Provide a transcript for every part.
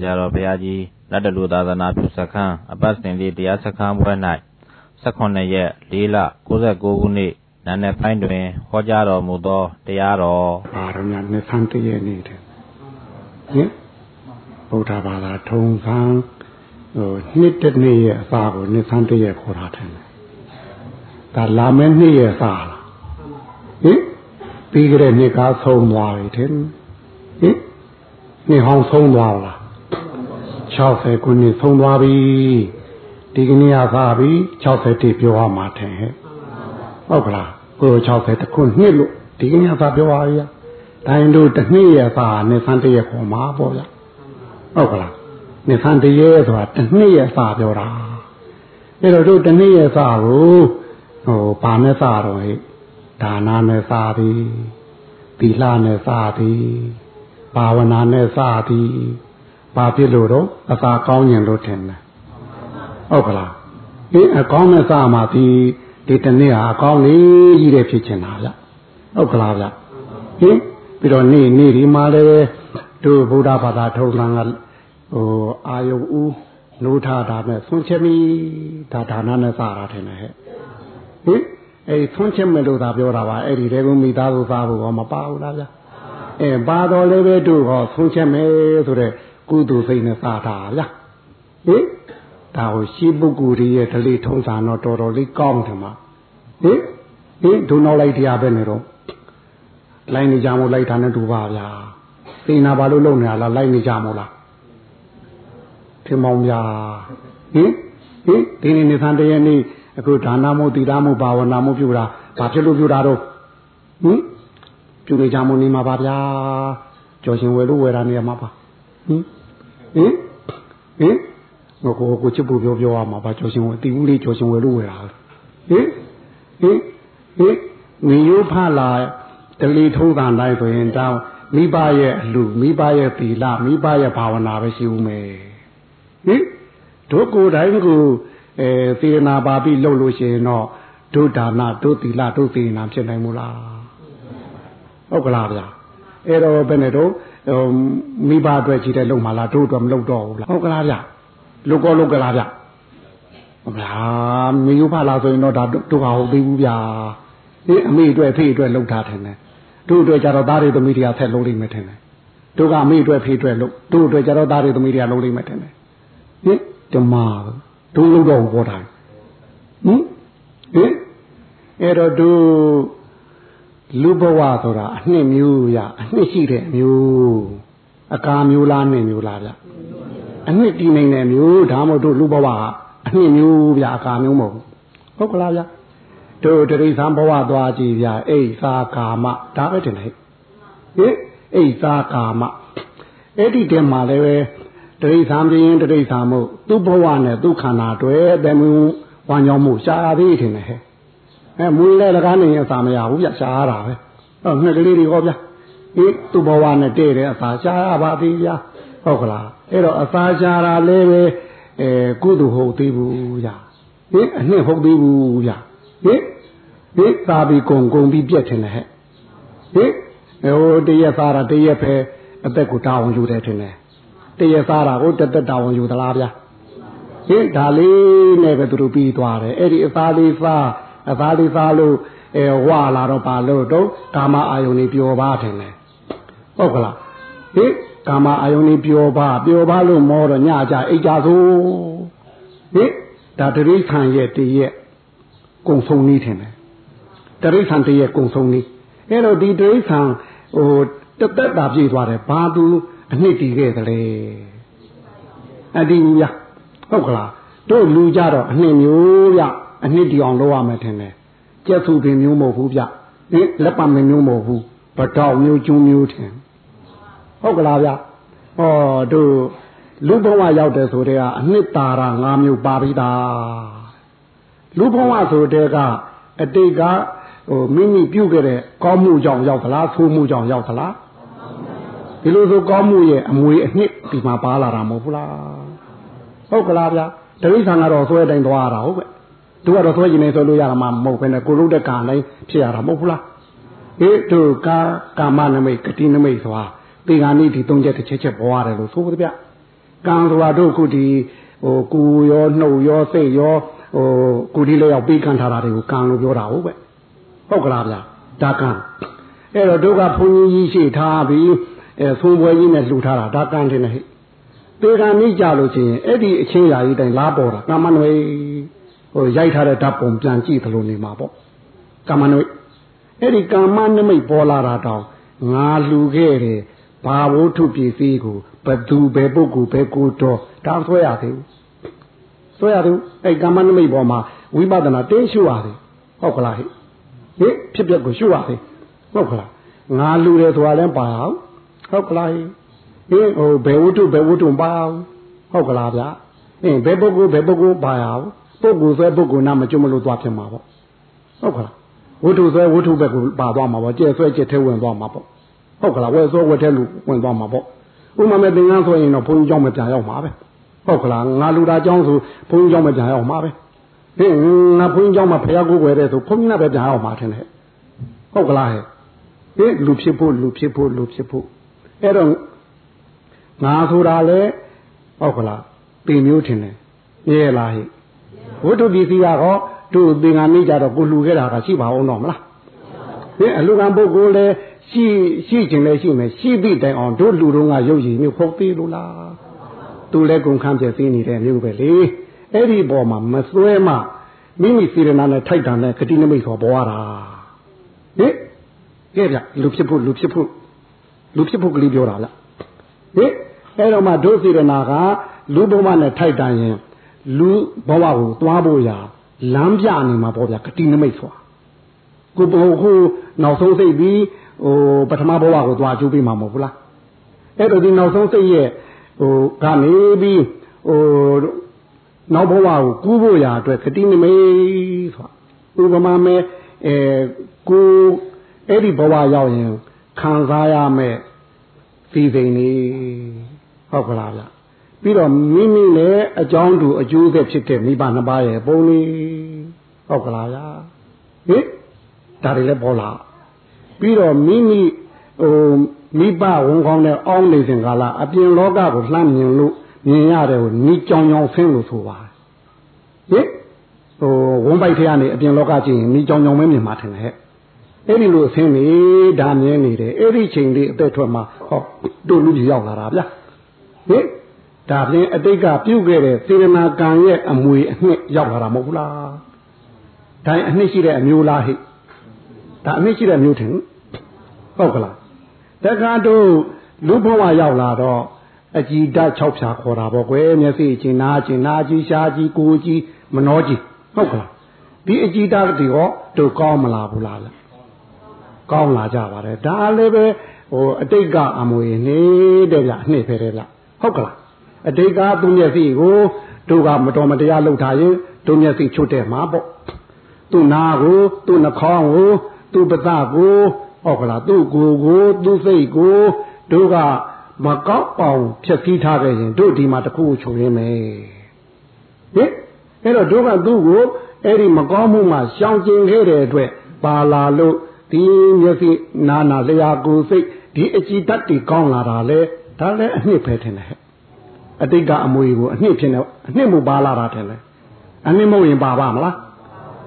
ဆရာတော်ဘုရားကြီးလက်တလူသာသနာပြုစခန်းအပတ်စဉ်လေးတရားစခန်းပွဲ၌18ရက်4လ69ခုနှစ်နာနယ်ပိုင်းတွင်ဟောကြားတော်မူသောတရားတော်ပါရမီနှစ်ဆန်းတည့်နေ့တဲ့ဟင်ဗုဒ္ဓဘာသာထုံစံဟိုနှစ်တစ်နေ့ရဲ့အစာကိုနှစ်ဆန်းတည့်ခေါ်တာတယ်ဒါလာမယ့်နှစ်ရဲ့အစာလားဟင်ပြီးကြတဲ့နှစ်ကားဆုံးသွားပြီတဲ့ဟင်နှစ်ဟောင်းဆုံးသွားလား 60ခုနှစ်ဆုံးသွားပြီဒီကနေ့ကသာပြီ60တိပြောရမှာထင်ဟဲ့ဟုတ်ကလားကို60တခုနှစ်လို့ဒီကနေ့ကသာပြောပါရတိုင်းတို့တစ်နှစ်ရသာနှစ်ဆန်းတရက်ခေါ်မှာပေါ့ဗျဟုတ်ကလားနှစ်ဆန်းတရက်ဆိုတာတစ်နှစ်ရသာပြောတာအဲ့တော့တို့တစ်နှစ်ရသာကိုဟိုဘာနဲ့သာတော့ဟဲ့ဒါနာနဲ့သာသည်သီလနဲ့သာသည်ဘာဝနာနဲ့သာသည် ဘာဖြစ်လို့တော့အသာကောင်းရင်လို့ထင်တယ်ဟုတ်ကလားဒီအကောင်းနဲ့စမှာဒီဒီတနေ့ဟာအကောင်းလေးကြီးတဲ့ဖြစ်ချင်တာဗျဟုတ်ကလားဗျဟင်ပြီးတော့နေ့နေ့ဒီမှာလည်းတို့ဗုဒ္ဓဘာသာထုံးတာကဟိုအာယုဦးနိုးထတာနဲ့ဆွန့်ချက်မိဒါဒါနနဲ့စတာထင်တယ်ဟဲ့ဟင်အဲ့ဆွန့်ချက်မဲ့လို့သာပြောတာပါအဲ့ဒီတဲကမိသားစုသားဖို့ကမပါဘူးလားဗျအဲပါတော်လည်းပဲတို့ဟောဆွန့်ချက်မယ်ဆိုတဲ့ ကုသိုလ်စိတ်နဲ့စားတာဗျာဟင်ဒါကိုရှိပုဂ္ဂိုလ်ရဲ့ဓလေ့ထုံးစံတော့တော်တော်လေးကောင်းတယ်မှာဟင်ဟင်ဒုနောက်လိုက်တရားပဲနေတော့လိုက်နေကြမို့လိုက်တာနဲ့တူပါဗျာသိနာဘာလို့လုံနေရလားလိုက်နေကြမို့လားထင်မောင်ဗျာဟင်ဟင်ဒီနေ့နေသံတရနေ့အခုဒါနမို့တိရမို့ဘာဝနာမို့ပြုတာဘာဖြစ်လို့ပြုတာတော့ဟင်ပြုနေကြမို့နေမှာပါဗျာကြော်ရှင်ဝယ်လို့ဝယ်တာနေရမှာပါ ဟင်ဟင်ဟင်ငါကိုကိုချစ်ဖို့ပြောပြောရမှာပါကြော်ရှင်ဝယ်တီဦးလေးကြော်ရှင်ဝယ်လို့ဝယ်တာဟင်ဟင်ဟင်ငရိုးဖလာတလီထုံးတာတိုင်းဆိုရင်တောင်းမိဘရဲ့အလူမိဘရဲ့သီလမိဘရဲ့ဘာဝနာပဲရှိဦးမယ်ဟင်တို့ကိုယ်တိုင်ကိုအဲသေနာပါပြီလှုပ်လို့ရှိရင်တော့ဒုဒါနဒုသီလဒုသေနာဖြစ်နိုင်မို့လားဟုတ်ကလားဗျာအဲ့တော့ဘယ်နဲ့တော့ မိဘအတွက်ကြီးတဲ့လုံမလားတို့အတွက်မလုံတော့ဘူးလားဟုတ်ကလားဗျလုကောလုကလားဗျဟုတ်လားမယူဖလားဆိုရင်တော့ဒါတို့ကဟုတ်သေးဘူးဗျာဒီအမေအတွက်ဖေးအတွက်လှုပ်ထားတယ်နဲ့တို့အတွက်ကြတော့သားတွေသမီးတွေကဆက်လုံးလိမ့်မယ်ထင်တယ်တို့ကအမေအတွက်ဖေးအတွက်လှုပ်တို့အတွက်ကြတော့သားတွေသမီးတွေကလုံးလိမ့်မယ်ထင်တယ်ဟင်ဓမ္မတို့လှုပ်တော့ဘောတာဟင်ဟင်အဲ့တော့တို့ လူဘဝဆိုတာအနှစ်မျိုးရအနှစ်ရှိတဲ့မျိုးအကာမျိုးလားနှစ်မျိုးလားဗျအနှစ်ဒီနိုင်တဲ့မျိုးဒါမှမဟုတ်တို့လူဘဝကအနှစ်မျိုးဗျအကာမျိုးမဟုတ်ဘူးဟုတ်ကလားဗျတို့တရိသံဘဝသွားကြည့်ဗျအိသာကာမဒါပဲတင်လိုက်ဟင်အိသာကာမအဲ့ဒီတည်းမှာလည်းပဲတရိသံပြင်းတရိသံမို့သူ့ဘဝနဲ့သူ့ခန္ဓာတွေ့တယ်မျိုးဝမ်းကြောင်းမှုရှားသေးတယ်ဟဲ့ အဲမွေးလဲလကားနေရင်အစာမရဘူးဗျရှားရတာပဲဟောငှက်ကလေးတွေဟောဗျဒီသူ့ဘဝနဲ့တည့်တယ်အစာရှားရပါသေးဗျဟုတ်ကလားအဲ့တော့အစာရှားတာလည်းပဲအဲကုသိုလ်ဟုတ်သေးဘူးဗျဟင်အနှစ်ဟုတ်သေးဘူးဗျဟင်ဟင်သာပြီးကုံကုံပြီးပြက်ထင်တယ်ဟဲ့ဟင်ဟိုတရက်စားတာတရက်ပဲအသက်ကိုတာဝန်ယူတယ်ထင်တယ်တရက်စားတာကိုတသက်တာဝန်ယူသလားဗျဟင်ဒါလေးနဲ့ပဲသူတို့ပြီးသွားတယ်အဲ့ဒီအသားလေးစား အသားလေးစားလို့အဲဝါလာတော့ပါလို့တော့ကာမအာယုန်ကြီးပျော်ပါတယ်လေဟုတ်ကလားဟိကာမအာယုန်ကြီးပျော်ပါပျော်ပါလို့မောတော့ညကြအိတ်ကြဆိုဟိဒါတရိခံရဲ့တရက်ကုံဆုံးနေတယ်တရိခံတရက်ကုံဆုံးနေအဲ့တော့ဒီတရိခံဟိုတသက်တာပြည့်သွားတယ်ဘာသူအနှစ်တည်ခဲ့သလဲအတည်ဘူးဗျဟုတ်ကလားတို့လူကြတော့အနှစ်မျိုးဗျ အနှစ်တည်အောင်လုပ်ရမယ်ထင်တယ်ကျက်စုပင်မျိုးမဟုတ်ဘူးဗျဟင်လက်ပမမျိုးမဟုတ်ဘူးပတောက်မျိုးကျုံမျိုးထင်ဟုတ်ကလားဗျဟောတို့လူဘဝရောက်တယ်ဆိုတဲ့ကအနှစ်သာရ၅မျိုးပါပြီးသားလူဘဝဆိုတဲ့ကအတိတ်ကဟိုမိမိပြုခဲ့တဲ့ကောင်းမှုကြောင့်ရောက်သလားဆိုးမှုကြောင့်ရောက်သလားဒီလိုဆိုကောင်းမှုရဲ့အမွေအနှစ်ဒီမှာပါလာတာမဟုတ်ဘူးလားဟုတ်ကလားဗျတရိษံကတော့ဆွဲတိုင်းသွားတာဟုတ်ကဲ့ သူကတော့ဆွဲကျင်နေဆိုလို့ရတာမှမဟုတ်ဘဲနဲ့ကိုလို့တဲ့ကံတိုင်းဖြစ်ရတာမဟုတ်ဘူးလားအေးတို့ကာကာမနမိတ်ကတိနမိတ်ဆိုတာဒီကနေ့ဒီသုံးချက်တစ်ချက်ချက်ပေါ်ရတယ်လို့ဆိုပါဗျကံဆိုတာတို့ခုဒီဟိုကိုရောနှုတ်ရောစိတ်ရောဟိုကိုဒီလေးရောက်ပေးခံထားတာတွေကိုကံလို့ပြောတာဟုတ်ပဲဟုတ်ကလားဗျာဒါကံအဲ့တော့တို့ကဘုန်းကြီးကြီးရှိထားပြီးအဲသုံးပွဲကြီးနဲ့လှူထားတာဒါကံတင်နေဟဲ့ပေကံမိကြလို့ချင်းအဲ့ဒီအချင်းရာကြီးတိုင်းလားပေါ်တာကမ္မနွေ ဟိုရိုက်ထားတဲ့ဓာတ်ပုံပြန်ကြည့်သလိုနေမှာပေါ့ကမ္မနွေအဲ့ဒီကမ္မနမိတ်ပေါ်လာတာတောင်ငါလှူခဲ့တယ်ဘာဝုထုပစ္စည်းကိုဘသူဘယ်ပုဂ္ဂိုလ်ဘယ်ကိုတော်ဒါဆွဲရသေးဘူးဆွဲရသေးဘူးအဲ့ကမ္မနမိတ်ပေါ်မှာဝိပဿနာတင်းရှုရသေးဟုတ်ကလားဟိဟိဖြစ်ပျက်ကိုရှုရသေးဟုတ်ကလားငါလူတယ်ဆိုတာလည်းပါအောင်ဟုတ်ကလားဟိဟိဟိုဘယ်ဝတ္ထုဘယ်ဝတ္ထုပါအောင်ဟုတ်ကလားဗျာအင်းဘယ်ပုဂ္ဂိုလ်ဘယ်ပုဂ္ဂိုလ်ပါအောင် ပုဂ္ဂိုလ်ဆွဲပုဂ္ဂိုလ်နာမကျွတ်မလို့သွားဖြစ်မှာပေါ့ဟုတ်ကလားဝတ္ထုဆွဲဝတ္ထုဘက်ကိုပါသွားမှာပေါ့ကျဲဆွဲကျက်ထဲဝင်သွားမှာပေါ့ဟုတ်ကလားဝဲဆွဲဝက်ထဲလူဝင်သွားမှာပေါ့ဥမာမဲ့သင်္ကန်းဆိုရင်တော့ဘုန်းကြီးเจ้าမပြန်ရောက်မှာပဲဟုတ်ကလားငါလူတာเจ้าဆိုဘုန်းကြီးเจ้าမပြန်ရောက်မှာပဲဟင်ငါဘုန်းကြီးเจ้าမှာဖျားကိုယ်ွယ်တဲ့ဆိုဘုန်းကြီးနဲ့ပဲပြန်ရောက်မှာထင်တယ်ဟုတ်ကလားဟဲ့ဟင်လူဖြစ်ဖို့လူဖြစ်ဖို့လူဖြစ်ဖို့အဲ့တော့ငါဆိုတာလေဟုတ်ကလားပင်မျိုးထင်တယ်မြဲလားဟဲ့ ဝိတုပ္ပစီကတော့တို့သင်္ကန်းမိကြတော့ကိုလူခဲ့တာကရှိပါအောင်တော့မလားဟင်အလူကံပုဂ္ဂိုလ်လည်းရှိရှိခြင်းလည်းရှိမယ်ရှိသည့်တိုင်အောင်တို့လူတို့ကရုပ်ရည်မျိုးဖုတ်သေးလို့လားသူလည်းကုန်ခန်းပြသိနေတဲ့မျိုးပဲလေအဲ့ဒီပေါ်မှာမစွဲမှမိမိစေရနာနဲ့ထိုက်တန်တဲ့ဂတိနမိတ်ဆိုပေါ်ရတာဟင်ကဲဗျလူဖြစ်ဖို့လူဖြစ်ဖို့လူဖြစ်ဖို့ကလေးပြောတာလားဟင်အဲ့တော့မှဒုစေရနာကလူဘဝနဲ့ထိုက်တန်ရင် လူဘဝကိုသွားဖို့ရာလမ်းပြနေမှာပေါ့ဗျဂတိနမိတ်ဆိုတာကိုဘုခုနောက်ဆုံးစိတ်ပြီးဟိုပထမဘဝကိုသွားကျူးပြီးမှာမဟုတ်ဘူးလားအဲ့တော့ဒီနောက်ဆုံးစိတ်ရဲ့ဟိုကနေပြီးဟိုနောက်ဘဝကိုကူးဖို့ရာအတွက်ခတိနမိတ်ဆိုတာဥပမာမဲ့အဲကိုအဲ့ဒီဘဝရောက်ရင်ခံစားရမယ်စီစိန်နေဟုတ်ကလားဗျ ပြီးတော့မိမိနဲ့အကြောင်းတူအကျိုးသက်ဖြစ်တဲ့မိဘနှစ်ပါးရဲ့ပုံလေးဟုတ်ကလားဗျဟင်ဒါတွေလည်းပေါ်လာပြီးတော့မိမိဟိုမိဘဝန်ကောင်းတဲ့အောင်းနေစဉ်ကာလအပြင်လောကကိုလှမ်းမြင်လို့မြင်ရတယ်ကိုနီးကြောင်ကြောင်ဆင်းလို့ဆိုပါဟင်ဟိုဝန်ပိုက်ထဲကနေအပြင်လောကကြည့်ရင်နီးကြောင်ကြောင်ပဲမြင်မှာထင်တယ်ဟဲ့အဲ့ဒီလိုအဆင်းနေဒါမြင်နေတယ်အဲ့ဒီချိန်လေးအသက်ထွက်မှာဟောတို့လူကြီးရောက်လာတာဗျာဟင် ဒါဖြင့်အတိတ်ကပြုတ်ခဲ့တဲ့စေရနာကံရဲ့အမွေအနှစ်ရောက်လာတာမဟုတ်ဘူးလားဒါအနှစ်ရှိတဲ့အမျိုးလားဟိဒါအနှစ်ရှိတဲ့မျိုးထင်ဟုတ်ကလားတခါတို့လူဘဝရောက်လာတော့အကြည်ဓာတ်6ဖြာခေါ်တာပေါ့ကွယ်မျက်စိချင်းနားချင်းနားကြီးရှားကြီးကိုကြီးမနှောကြီးဟုတ်ကလားဒီအကြည်ဓာတ်တွေရောတို့ကောင်းမလားဘူးလားကောင်းလာကြပါတယ်ဒါလည်းပဲဟိုအတိတ်ကအမွေနေတဲ့ဗျအနှစ်ပဲတဲ့ဗျဟုတ်ကလား အတိတ်ကသူမျက်စိကိုတို့ကမတော်မတရားလှုပ်ထားရင်တို့မျက်စိချွတ်တဲ့မှာပေါ့သူ့နာကိုသူ့နှာခေါင်းကိုသူ့ပသကိုဟုတ်ကလားသူ့ကိုယ်ကိုသူ့စိတ်ကိုတို့ကမကောက်အောင်ဖြည့်ဆည်းထားခဲ့ရင်တို့ဒီမှာတခုချုံရင်းမယ်ဟင်အဲ့တော့တို့ကသူ့ကိုအဲ့ဒီမကောင်းမှုမှရှောင်ကျင်ခဲ့တဲ့အတွက်ပါလာလို့ဒီမျက်စိနာနာလျာကိုယ်စိတ်ဒီအကြည်တတ်တွေကောင်းလာတာလေဒါလည်းအနှစ်ပဲထင်တယ် အတိတ်ကအမွေကိုအနှစ်ဖြစ်နေအနှစ်မှုပါလာတာထင်တယ်အနှစ်မဟုတ်ရင်ပါပါမလား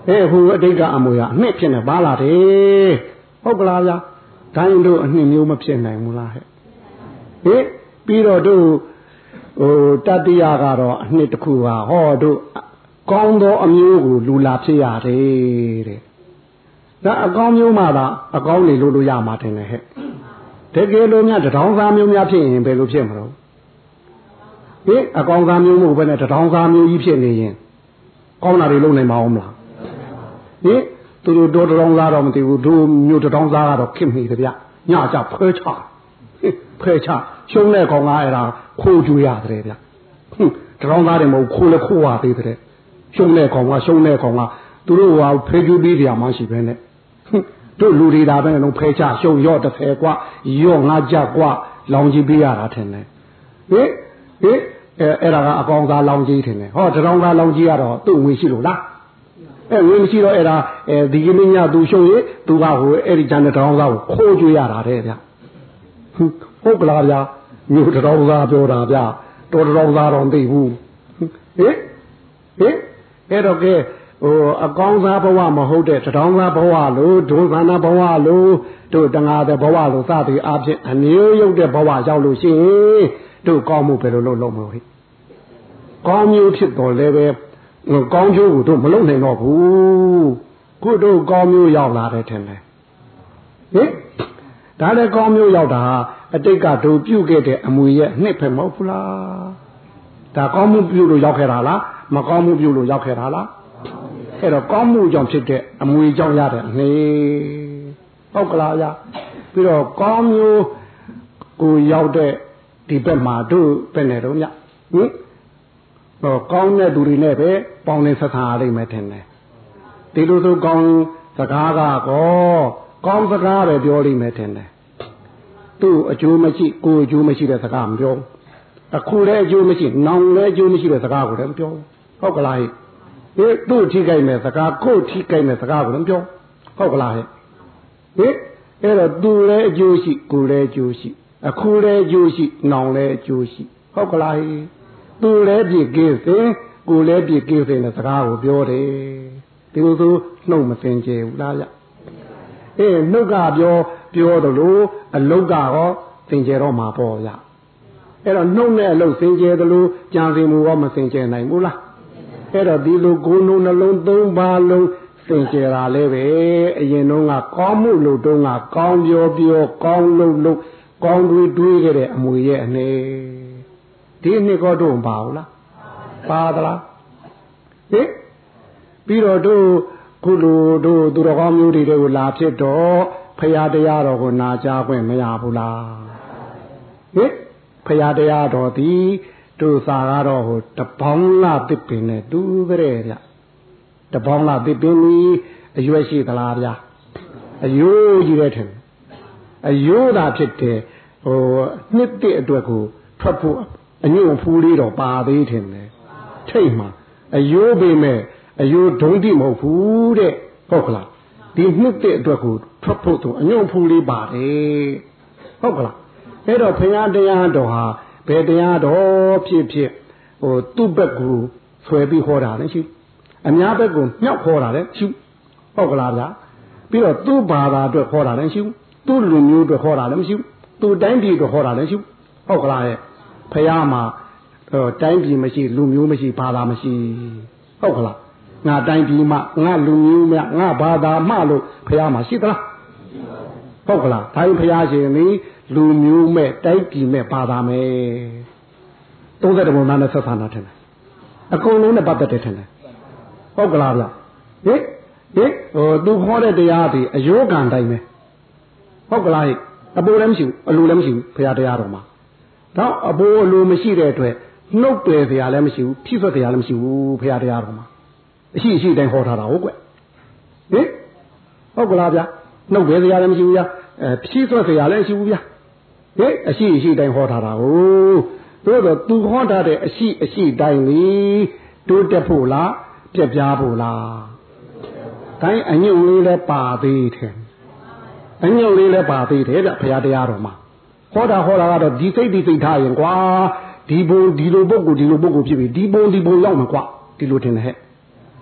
အဲဟိုအတိတ်ကအမွေကအနှစ်ဖြစ်နေပါလာတယ်ဟုတ်ကလားဗျာဒိုင်းတို့အနှစ်မျိုးမဖြစ်နိုင်ဘူးလားဟဲ့ဟင်ပြီးတော့တို့ဟိုတတိယကတော့အနှစ်တစ်ခုပါဟောတို့ကောင်းသောအမျိုးကိုလူလာဖြစ်ရတယ်တဲ့ဒါအကောင်းမျိုးမှသာအကောင်းနေလို့လို့ရမှာတင်တယ်ဟဲ့တကယ်လို့များတထောင်စားမျိုးများဖြစ်ရင်ဘယ်လိုဖြစ်မလို့ ဟင်အကောင်စားမျိုးမဟုတ်ဘဲနဲ့တထောင်စားမျိုးကြီးဖြစ်နေရင်ကောင်းတာတွေလုပ်နိုင်မအောင်မလားဟင်သူတို့တော့တထောင်စားတော့မသိဘူးတို့မျိုးတထောင်စားကတော့ခင်မိတယ်ဗျညကြဖွဲချဖွဲချရှုံးတဲ့ကောင်ကအဲ့ဒါခိုးကြွရတယ်ဗျဟင်တထောင်စားတယ်မဟုတ်ခိုးလဲခိုးပါသေးတယ်ရှုံးတဲ့ကောင်ကရှုံးတဲ့ကောင်ကသူတို့ဟိုဖဲကျူးပြီးကြမှရှိပဲနဲ့တို့လူတွေဒါပဲလုံးဖဲချရှုံရော့တစ်ဖဲกว่าရော့ငါကြกว่าလောင်ကြည့်ပေးရတာထင်တယ်ဟင်ဟင် အဲအဲ့ဒါကအကောင်သားလောင်ကြီးထင်တယ်ဟောတရောင်းသားလောင်ကြီးကတော့သူ့ငွေရှိလို့လားအဲငွေမရှိတော့အဲ့ဒါအဲဒီကနေ့ညသူရှုံးရင်သူကဟိုအဲ့ဒီကျန်တဲ့တရောင်းသားကိုခိုးကြွရတာတဲ့ဗျဟုတ်ကလားဗျာမြို့တရောင်းသားပြောတာဗျတော်တော်သားတော့သိဘူးဟင်ဟင်အဲ့တော့ကဲဟိုအကောင်းစားဘဝမဟုတ်တဲ့တောင်းစားဘဝလို့ဒုသနာဘဝလို့တို့တငါတဲ့ဘဝလို့စသည်အဖြစ်အမျိုးရုပ်တဲ့ဘဝရောက်လို့ရှိရင် တို့ကောင်းမှုပဲလို့လုပ်လို့မလို့ဟိကောင်းမျိုးဖြစ်တော်လဲပဲကောင်းကျိုးကိုတို့မလုပ်နိုင်တော့ဘူးခုတို့ကောင်းမျိုးရောက်လာတယ်ထင်တယ်ဟင်ဒါလည်းကောင်းမျိုးရောက်တာအတိတ်ကတို့ပြုခဲ့တဲ့အမူရဲ့နှစ်ဖက်မဟုတ်ဘူးလားဒါကောင်းမှုပြုလို့ရောက်ခဲ့တာလားမကောင်းမှုပြုလို့ရောက်ခဲ့တာလားအဲ့တော့ကောင်းမှုကြောင့်ဖြစ်တဲ့အမူကြောင့်ရတဲ့နေဟုတ်ကလားဗျပြီးတော့ကောင်းမျိုးကိုရောက်တဲ့ ဒီဘက်မှာတို့ပဲနေတော့ညဟင်ဟောကောင်းတဲ့သူတွေနဲ့ပဲပေါင်းနေဆက်ဆံရလိမ့်မယ်ထင်တယ်ဒီလိုဆိုကောင်းစကားကကောကောင်းစကားပဲပြောလိမ့်မယ်ထင်တယ်သူ့အကျိုးမရှိကိုယ်အကျိုးမရှိတဲ့စကားမပြောအခုလည်းအကျိုးမရှိနောင်လည်းအကျိုးမရှိတဲ့စကားကိုလည်းမပြောဟုတ်ကလားဟဲ့ဟေးသူ့ထိကြိုက်မဲ့စကားကိုထိကြိုက်မဲ့စကားကိုလည်းမပြောဟုတ်ကလားဟဲ့ဟေးအဲ့တော့သူလည်းအကျိုးရှိကိုယ်လည်းအကျိုးရှိ အခုလည်းအကျိုးရှိနောင်လည်းအကျိုးရှိဟုတ်ကလားဟဲ့သူလည်းပြည့်ကင်းစင်ကိုယ်လည်းပြည့်ကင်းစင်တဲ့စကားကိုပြောတယ်ဒီလိုဆိုနှုတ်မစင်ကြဘူးလားဗျအေးနှုတ်ကပြောပြောတယ်လို့အလုတ်ကရောစင်ကြတော့မှာပေါ့ဗျအဲ့တော့နှုတ်နဲ့အလုတ်စင်ကြတယ်လို့ကြံစင်မှုရောမစင်ကြနိုင်ဘူးလားအဲ့တော့ဒီလိုကိုယ်နှုတ်နှလုံးသုံးပါလုံးစင်ကြတာလည်းပဲအရင်တော့ကကောင်းမှုလို့တုန်းကကောင်းပြောပြောကောင်းလို့လို့ ကောင်းတွေးတွေးခဲ့တဲ့အမွေရဲ့အနေဒီနှစ်ကောတော့ပါဘူးလားပါသလားဟင်ပြီးတော့တို့ခုလိုတို့သူတော်ကောင်းမျိုးတွေကိုလာဖြစ်တော့ဖရာတရားတော်ကိုနာကြားခွင့်မရဘူးလားဟင်ဖရာတရားတော်သည်တို့စာကတော့ဟိုတပေါင်းလာတစ်ပင်နဲ့တူတဲ့ဗျတပေါင်းလာတစ်ပင်ကြီးအရွယ်ရှိသလားဗျအယိုးကြီးတဲ့ထင် အယိုးသာဖြစ်တယ်ဟိုနှစ်တစ်အတွက်ကိုထွက်ဖို့အညွန့်ဖူးလေးတော့ပါသေးတယ်ထိတ်မှာအယိုးပေမဲ့အယိုးဒုံးတိမဟုတ်ဘူးတဲ့ဟုတ်ကလားဒီနှစ်တဲ့အတွက်ကိုထွက်ဖို့တော့အညွန့်ဖူးလေးပါတယ်ဟုတ်ကလားအဲ့တော့ဘုရားတရားတော်ဟာဘယ်တရားတော်ဖြစ်ဖြစ်ဟိုသူ့ဘက်ကိုဆွဲပြီးဟောတာလည်းရှိအများဘက်ကိုမြောက်ဟောတာလည်းရှိဟုတ်ကလားဗျာပြီးတော့သူ့ဘာသာအတွက်ဟောတာလည်းရှိ သူ့လူမျိုးအတွက်ဟောတာလည်းမရှိသူ့တိုင်းပြည်အတွက်ဟောတာလည်းရှိဟုတ်ကလားရဲ့ဖះမှာတိုင်းပြည်မရှိလူမျိုးမရှိဘာသာမရှိဟုတ်ကလားငါတိုင်းပြည်မှငါလူမျိုးမြငါဘာသာမှလို့ဖះမှာရှိသလားဟုတ်ကလားဒါရင်ဖះရှင်นี่လူမျိုးမဲ့တိုင်းပြည်မဲ့ဘာသာမဲ့30ဘုံသားနဲ့ဆက်ဆံတာထင်တယ်အကုန်လုံးနဲ့ပတ်သက်တယ်ထင်တယ်ဟုတ်ကလားဗျဟင်ဟင်ဟိုသူခေါ်တဲ့တရားဒီအယောဂံတိုင်းပဲ ဟုတ်ကလားဟိအပူလည်းမရှိဘူးအလိုလည်းမရှိဘူးဘုရားတရားတော်မှာတော့အပူအလိုမရှိတဲ့အတွက်နှုတ်ပယ်စရာလည်းမရှိဘူးဖြည့်ဆွက်စရာလည်းမရှိဘူးဘုရားတရားတော်မှာအရှိအရှိတိုင်းဟောထားတာဟုတ်ကွဟင်ဟုတ်ကလားဗျနှုတ်ပယ်စရာလည်းမရှိဘူးဗျအဲဖြည့်ဆွက်စရာလည်းမရှိဘူးဗျဟင်အရှိအရှိတိုင်းဟောထားတာဟုတ်တို့တော့သူဟောထားတဲ့အရှိအရှိတိုင်းလေတိုးတက်ဖို့လားပြက်ပြားဖို့လားတိုင်းအညွန့်လေးလည်းပါသေးတယ် အညွန့်လေးလည်းပါသေးတယ်ဗျဘုရားတရားတော်မှာဟောတာဟောတာကတော့ဒီစိတ်ဒီစိတ်ထားရင်ကွာဒီဘုံဒီလိုပုဂ္ဂိုလ်ဒီလိုပုဂ္ဂိုလ်ဖြစ်ပြီဒီဘုံဒီဘုံရောက်မှာကွာဒီလိုထင်တယ်ဟဲ့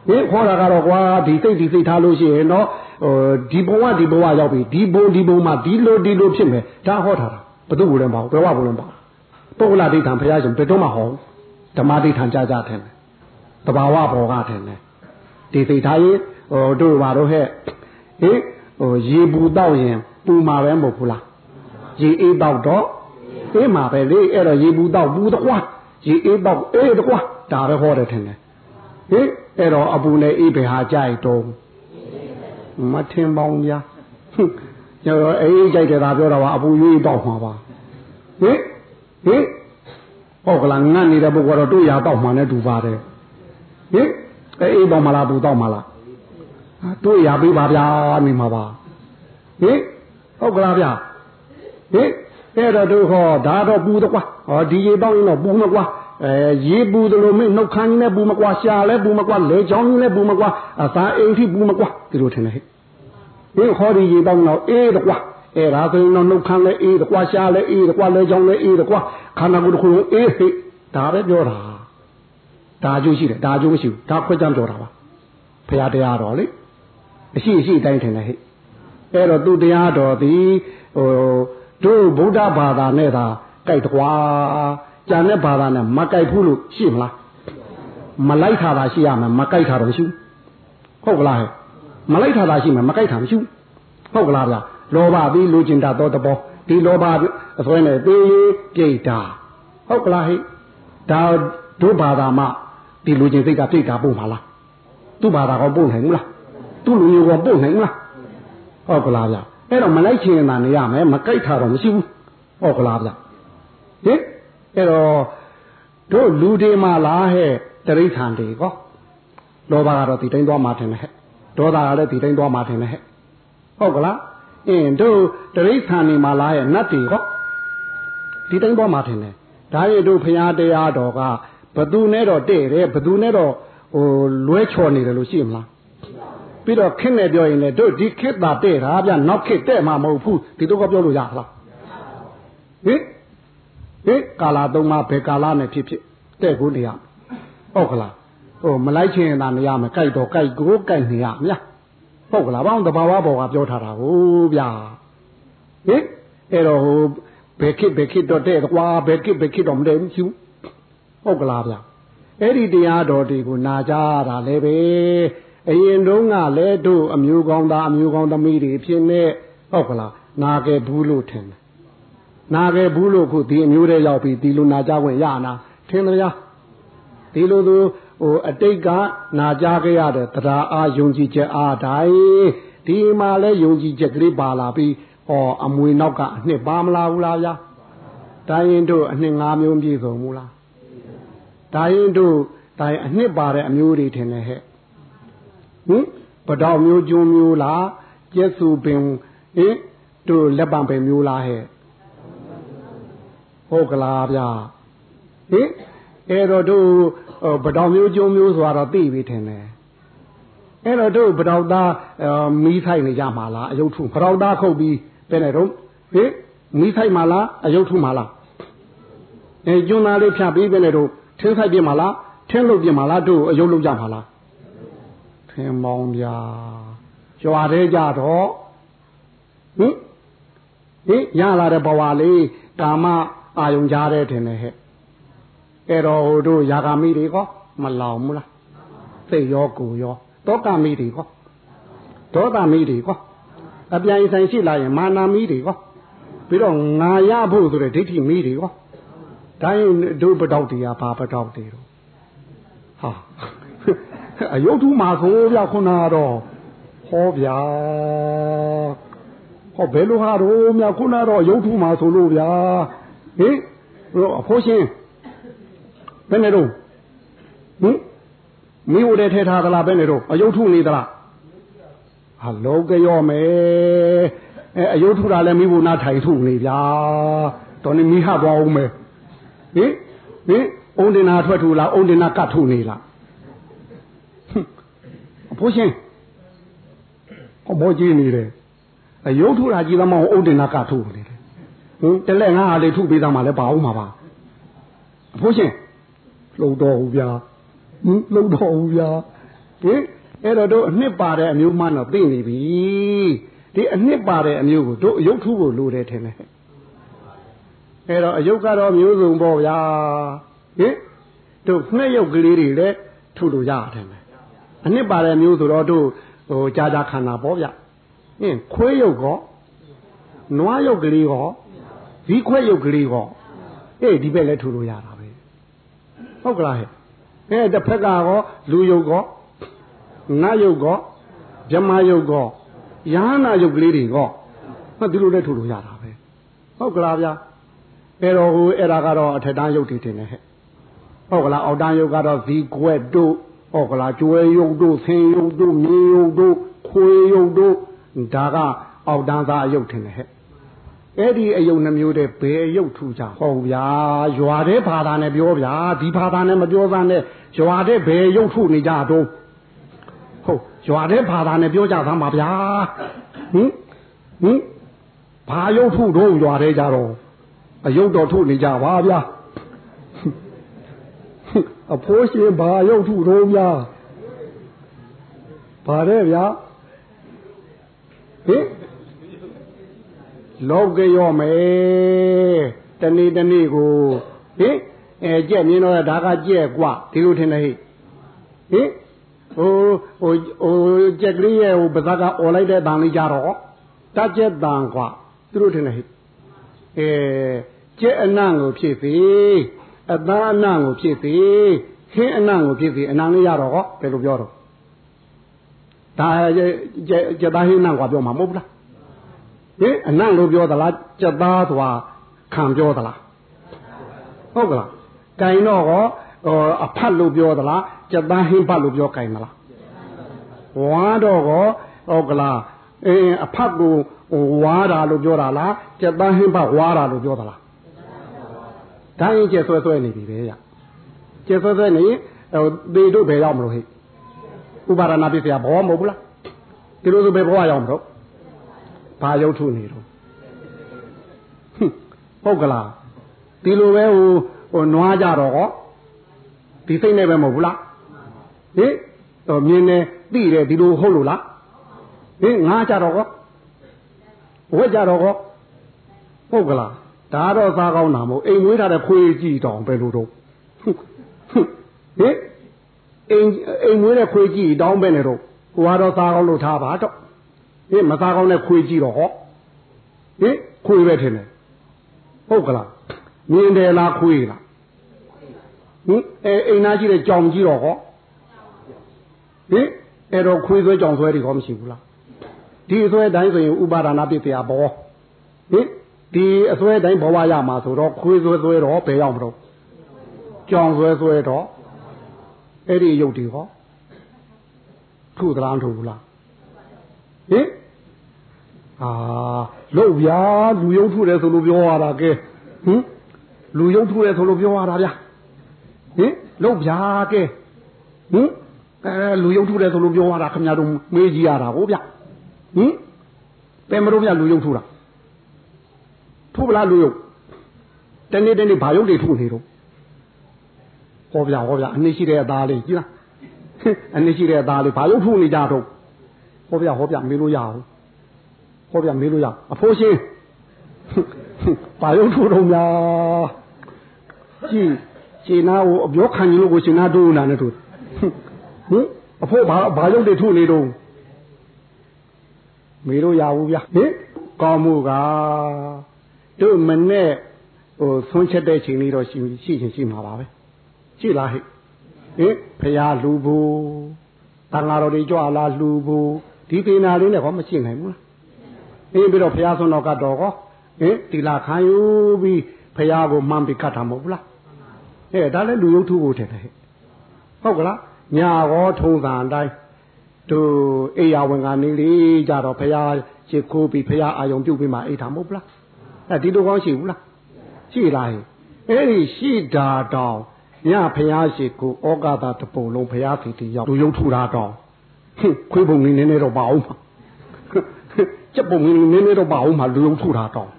ဟင်ခေါ်တာကတော့ကွာဒီစိတ်ဒီစိတ်ထားလို့ရှိရင်တော့ဟိုဒီဘဝဒီဘဝရောက်ပြီဒီဘုံဒီဘုံမှာဒီလိုဒီလိုဖြစ်မယ်ဒါဟောထားတာဘသူ့ကိုလည်းမဟုတ်ဘယ်ဝဘုံလည်းမဟုတ်ပုဂ္ဂလဒိဋ္ဌံဘုရားရှင်ဘယ်တော့မှဟောဓမ္မဒိဋ္ဌံကြကြထင်တယ်တဘာဝဘောကထင်တယ်ဒီစိတ်ထားရင်ဟိုတို့ဘာတော့ဟဲ့ဟင် ဟိုရေပူတော့ရင်ပူမှာပဲမဟုတ်ဘူးလားရေအေးတော့တော့အေးမှာပဲလေအဲ့တော့ရေပူတော့ပူတကွာရေအေးတော့အေးတကွာဒါပဲဟောတယ်ထင်တယ်ဟင်အဲ့တော့အပူနဲ့အေးဘယ်ဟာကြိုက်တော့မထင်ပေါင်းများကျတော့အေးကြိုက်တယ်ဒါပြောတာပါအပူရွေးတော့မှာပါဟင်ဟင်ဟုတ်ကလားငတ်နေတဲ့ပုဂ္ဂိုလ်တော့တို့ရတော့မှနဲ့တူပါတယ်ဟင်အေးတော့မလားပူတော့မလား တို့ရပေးပါဗျာနေမှာပါဟင်ဟုတ်ကလားဗျာဟင်အဲ့တော့တို့ဟောဒါတော့ပူတော့ကွာဟောဒီရေပေါင်းရင်တော့ပူမကွာအဲရေပူတယ်လို့မင်းနှုတ်ခမ်းကြီးနဲ့ပူမကွာရှာလဲပူမကွာလေချောင်းကြီးနဲ့ပူမကွာအသာအိမ်ထိပူမကွာဒီလိုထင်တယ်ဟဲ့ဒီဟောဒီရေပေါင်းတော့အေးတော့ကွာအဲ့ဒါဆိုရင်တော့နှုတ်ခမ်းလဲအေးတော့ကွာရှာလဲအေးတော့ကွာလေချောင်းလဲအေးတော့ကွာခန္ဓာကိုယ်တစ်ခုလုံးအေးဟဲ့ဒါပဲပြောတာဒါအကျိုးရှိတယ်ဒါအကျိုးမရှိဘူးဒါခွဲကြမ်းပြောတာပါဖရာတရားတော်လေ အရှိအရှိတိုင်းထင်တယ်ဟဲ့အဲ့တော့သူတရားတော်သည်ဟိုတို့ဗုဒ္ဓဘာသာနဲ့သာကြိုက်တကွာကျန်တဲ့ဘာသာနဲ့မကြိုက်ဘူးလို့ရှိမလားမလိုက်တာသာရှိရမယ်မကြိုက်တာတော့မရှိဘူးဟုတ်ကလားဟဲ့မလိုက်တာသာရှိမယ်မကြိုက်တာမရှိဘူးဟုတ်ကလားဗျာလောဘပြီးလူကျင်တာတော့တဘောဒီလောဘအစွဲနဲ့တေးပြိတ်တာဟုတ်ကလားဟဲ့ဒါတို့ဘာသာမှဒီလူကျင်စိတ်ကပြိတ်တာပို့မှာလားသူ့ဘာသာကောပို့နိုင်ဘူးလား သူ့လူမျိုးကောပို့နိုင်ဘူးလားဟုတ်ကလားဗျအဲ့တော့မလိုက်ချင်တာနေရမယ်မကြိုက်တာတော့မရှိဘူးဟုတ်ကလားဗျဟင်အဲ့တော့တို့လူတွေမှလားဟဲ့တရိษံတွေကောလောဘကတော့ဒီတိုင်းသွားမှထင်တယ်ဟဲ့ဒေါသကလည်းဒီတိုင်းသွားမှထင်တယ်ဟဲ့ဟုတ်ကလားအင်းတို့တရိษံနေမှလားဟဲ့နတ်တွေကောဒီတိုင်းသွားမှထင်တယ်ဒါရဲ့တို့ဖရာတရားတော်ကဘသူနဲ့တော့တဲ့တယ်ဘသူနဲ့တော့ဟိုလွဲချော်နေတယ်လို့ရှိမလား ပြီးတော့ခင့်နဲ့ပြောရင်လည်းတို့ဒီခစ်တာတဲ့တာဗျနောက်ခစ်တဲ့မှာမဟုတ်ဘူးဒီတော့ကပြောလို့ရလားဟင်ဟင်ကာလာသုံးပါဘယ်ကာလာနဲ့ဖြစ်ဖြစ်တဲ့ကိုနေရဟုတ်ကလားဟိုမလိုက်ချင်တာနေရမယ်ကြိုက်တော့ကြိုက်ကိုကြိုက်နေရမြဟုတ်ကလားဘောင်းတဘာဝဘောကပြောထားတာဟုတ်ဗျာဟင်အဲ့တော့ဟိုဘယ်ခစ်ဘယ်ခစ်တော့တဲ့ကွာဘယ်ခစ်ဘယ်ခစ်တော့မတည်ဘူးဟုတ်ကလားဗျာအဲ့ဒီတရားတော်တွေကိုနာကြတာလည်းပဲ အရင်တုန်းကလည်းတို့အမျိုးကောင်းသားအမျိုးကောင်းသမီးတွေဖြစ်နေဟုတ်ကလားနာခဲ့ဘူးလို့ထင်တယ်နာခဲ့ဘူးလို့ခုဒီအမျိုးတွေရောက်ပြီးဒီလိုနာကြခွင့်ရနာထင်မလားဒီလိုသူဟိုအတိတ်ကနာကြခဲ့ရတဲ့တရားအားယုံကြည်ချက်အားတိုင်းဒီမှာလဲယုံကြည်ချက်ကလေးပါလာပြီးဟောအမွေနောက်ကအနှစ်ပါမလားဘူးလားဗျာတိုင်းရင်တို့အနှစ်၅မျိုးပြည့်စုံမူလားဒါရင်တို့ဒါရင်အနှစ်ပါတဲ့အမျိုးတွေထင်တယ်ဟဲ့ ဟင်ပတောက်မျိုးကျွန်းမျိုးလားကျက်စုပင်ဟင်တို့လက်ပံပင်မျိုးလားဟဲ့ဟုတ်ကလားဗျာဟင်အဲ့တော့တို့ပတောက်မျိုးကျွန်းမျိုးဆိုတော့သိပြီထင်တယ်အဲ့တော့တို့ပတောက်သားမီးဆိုင်နေကြမှာလားအယုတ်ထုပတောက်သားခုတ်ပြီးပဲနေတော့ဟင်မီးဆိုင်မှာလားအယုတ်ထုမှာလားအဲကျွန်းသားလေးဖြတ်ပြီးပဲနေတော့ထင်းဆိုင်ပြမှာလားထင်းလုတ်ပြမှာလားတို့အယုတ်လုတ်ကြမှာလား ထင်းမောင်းပြကြွားသေးကြတော့ဟင်ဟင်ရလာတဲ့ဘဝလေးကာမအာယုံကြားတဲ့ထင်တယ်ဟဲ့အဲ့တော့ဟိုတို့ယာဂမိတွေကောမလောင်ဘူးလားစိတ်ရောကိုယ်ရောတောကမိတွေကောဒေါသမိတွေကောအပြိုင်ဆိုင်ရှိလာရင်မာနာမိတွေကောပြီးတော့ငါရဖို့ဆိုတဲ့ဒိဋ္ဌိမိတွေကောတိုင်းတို့ပတောက်တရားဘာပတောက်တွေတော့ဟာ အယုတ်ထုမှာဆိုဗျခုနကတော့ဟောဗျာဟောဘယ်လိုဟာတော့မြခုနတော့ရုပ်ထုမှာဆိုလို့ဗျာဟင်အဖိုးရှင်ဘယ်နဲ့တော့ဟင်မိဝတဲ့ထဲထားသလားဘယ်နဲ့တော့အယုတ်ထုနေသလားဟာလောကရောမယ်အဲအယုတ်ထုတာလည်းမိဘနာထိုင်ထုနေဗျာတော်နေမိဟသွားအောင်မယ်ဟင်ဟင်အုံတင်နာထွက်ထူလားအုံတင်နာကတ်ထူနေလား အဖိုးရှင်ဟောဘောကြီးနေတယ်အယုတ်ထူတာကြီးသမောအုံတင်နာကတ်ထူနေတယ်ဟင်တလက်ငါဟာလေးထုပေးသားမှလည်းပါအောင်မှာပါအဖိုးရှင်လှုပ်တော်ဘူးဗျာဟင်လှုပ်တော်ဘူးဗျာဟင်အဲ့တော့တို့အနှစ်ပါတဲ့အမျိုးမှတော့သိနေပြီဒီအနှစ်ပါတဲ့အမျိုးကိုတို့အယုတ်ထုကိုလိုတယ်ထင်တယ်အဲ့တော့အယုတ်ကတော့မျိုးစုံပေါ့ဗျာဟင်တို့နှစ်ယုတ်ကလေးတွေလည်းထုလို့ရတယ်မယ် အနှစ်ပါတဲ့မျိုးဆိုတော့တို့ဟိုကြာကြာခန္ဓာပေါ့ဗျဟင်ခွေးယုတ်ကောနွားယုတ်ကလေးကောဇီးခွဲယုတ်ကလေးကောအေးဒီဘက်လည်းထုလို့ရတာပဲဟုတ်ကလားဟဲ့အဲတစ်ဖက်ကကောလူယုတ်ကောနတ်ယုတ်ကောဗြဟ္မာယုတ်ကောယဟနာယုတ်ကလေးတွေကောဟောဒီလိုလည်းထုလို့ရတာပဲဟုတ်ကလားဗျာအဲ့တော့ဟိုအဲ့ဒါကတော့အထက်တန်းရုပ်တွေတင်တယ်ဟဲ့ဟုတ်ကလားအောက်တန်းရုပ်ကတော့ဇီကွက်တို့ ဟုတ်ကလားကျွဲရုပ်တို့ဆင်းရုပ်တို့မြေရုပ်တို့ခွေရုပ်တို့ဒါကအောက်တန်းသားအယုတ်တင်တယ်ဟဲ့အဲ့ဒီအယုတ်နှမျိုးတဲ့ဘယ်အယုတ်ထူကြဟုတ်ဗျာရွာတဲ့ဘာသာနဲ့ပြောဗျာဒီဘာသာနဲ့မပြောသားနဲ့ရွာတဲ့ဘယ်ရုပ်ထုနေကြတော့ဟုတ်ရွာတဲ့ဘာသာနဲ့ပြောကြသမ်းပါဗျာဟင်ဟင်ဘာရုပ်ထုတော့ရွာတဲ့ကြတော့အယုတ်တော်ထုတ်နေကြပါဗျာဟ အဖိုးရှင်ဘာရုပ်ထုတော့ဗျာဘာတဲ့ဗျာဟင်လောကရောမယ်တနေ့တနေ့ကိုဟင်အဲကြက်မြင်တော့ဒါကကြက်กว่าဒီလိုထင်တယ်ဟိဟင်ဟိုဟိုဟိုကြက်ကလေးရဲ့ဟိုပါးစပ်ကអော်လိုက်တဲ့တန်လေးကြတော့တကြက်တန်กว่าသူတို့ထင်တယ်ဟိအဲကြက်အနံ့ကိုဖြစ်စေ အသားအနံ့ကိုဖြစ်စေခင်းအနံ့ကိုဖြစ်စေအနံ့လေးရတော့ဟောဘယ်လိုပြောတော့ဒါကြက်သားဟင်းနံ့ကွာပြောမှာမဟုတ်ဘူးလားဟင်အနံ့လို့ပြောသလားကြက်သားသွားခံပြောသလားဟုတ်ကလားကင်တော့ဟောအဖတ်လို့ပြောသလားကြက်သားဟင်းဖတ်လို့ပြောကင်သလားဝါတော့ဟောဟုတ်ကလားအင်းအဖတ်ကိုဝါတာလို့ပြောတာလားကြက်သားဟင်းဖတ်ဝါတာလို့ပြောတာလား ဒါရင်ကျက်ဆွဲဆွဲနေပြီပဲရကျက်ဆွဲဆွဲနေဟိုသေတို့ဘယ်ရောက်မလို့ဟိဥပါဒနာပြစ်စရာဘောမဟုတ်ဘူးလားဒီလိုဆိုဘယ်ဘောရောက်မလို့ဘာရုပ်ထုနေတော့ဟုတ်ကလားဒီလိုပဲဟိုဟိုနွားကြတော့ဟောဒီစိတ်နဲ့ပဲမဟုတ်ဘူးလားဟင်ဟိုမြင်နေသိတယ်ဒီလိုဟုတ်လို့လားဟင်ငါကြတော့ဟောဝက်ကြတော့ဟောဟုတ်ကလား ဒါတော့စားကောင်းတာမဟုတ်အိမ်မွေးထားတဲ့ခွေးကြည့်တောင်ပဲလို့တော့ဟင်အိမ်အိမ်မွေးတဲ့ခွေးကြည့်တောင်းပဲနေတော့ဟိုကတော့စားကောင်းလို့ထားပါတော့ဟင်မစားကောင်းတဲ့ခွေးကြည့်တော့ဟောဟင်ခွေးပဲထင်တယ်ဟုတ်ကလားမြင်တယ်လားခွေးလားဟင်အဲအိမ်သားကြီးတဲ့ကြောင်ကြီးတော့ဟောဟင်အဲ့တော့ခွေးဆွဲကြောင်ဆွဲတွေဟောမရှိဘူးလားဒီအဆွဲတိုင်းဆိုရင်ဥပါဒနာပြစ်တရားဘောဟင် ဒီအဆွဲတိုင်းဘဝရမှာဆိုတော့ခွေးဆွဲဆွဲတော့ဘယ်ရောက်မလို့ကြောင်ဆွဲဆွဲတော့အဲ့ဒီရုပ်တွေဟောထုသလားထုဘူးလားဟင်အာလို့ဗျာလူယုံထုတယ်ဆိုလို့ပြောရတာကဲဟင်လူယုံထုတယ်ဆိုလို့ပြောရတာဗျာဟင်လို့ဗျာကဲဟင်အဲလူယုံထုတယ်ဆိုလို့ပြောရတာခင်ဗျားတို့မေးကြည့်ရတာဟုတ်ဗျဟင်ဘယ်မလို့ဗျလူယုံထုတာ ထုပလားလူယုံတနေ့တနေ့ဘာယုံတွေထုနေတော့ဟောဗျာဟောဗျာအနည်းရှိတဲ့အသားလေးကြည့်လားအနည်းရှိတဲ့အသားလေးဘာယုံထုနေကြတော့ဟောဗျာဟောဗျာမေးလို့ရအောင်ဟောဗျာမေးလို့ရအဖိုးရှင်ဘာယုံထုတော့များကြည့်ရှင်နာကိုအပြောခံရင်လို့ကိုရှင်နာတို့နာနဲ့တို့ဟင်အဖို့ဘာဘာရုပ်တွေထုနေတော့မေလို့ရဘူးဗျဟင်ကောင်းမှုက တို့မနဲ့ဟိုဆွန့်ချက်တဲ့ချိန်လေးတော့ရှိရှိချင်းရှိမှာပါပဲရှိလားဟဲ့ဟင်ဖရာလူဘူးတန်ဃာတော်တွေကြွလာလူဘူးဒီပေနာလေးနဲ့ဟောမရှိနိုင်ဘူးလားအင်းပြီးတော့ဖရာဆွန့်တော်ကတော့ဟောဟင်ဒီလာခံယူပြီးဖရာကိုမှန်ပြီးကတ်တာမဟုတ်ဘူးလားဟဲ့ဒါလည်းလူရုပ်ထုကိုထည့်တယ်ဟဲ့ဟုတ်ကလားညာရောထုံးစံအတိုင်းသူအိယာဝင်ကနေလေကြတော့ဖရာရှ िख ိုးပြီးဖရာအာယုံပြုတ်ပြီးမှအိတ်တာမဟုတ်လား အဲဒီလိုကောင်းရှိဘူးလားရှိလားအဲ့ဒီရှိတာတောင်ညဖရာရှ िख ိုးဩကာသတပုံလုံးဖရာစီတီရောက်လူယုံထုတာတော့ခွေးပုံလေးနည်းနည်းတော့ပါအောင်ပါကြက်ပုံလေးနည်းနည်းတော့ပါအောင်ပါလူယုံထုတာတော့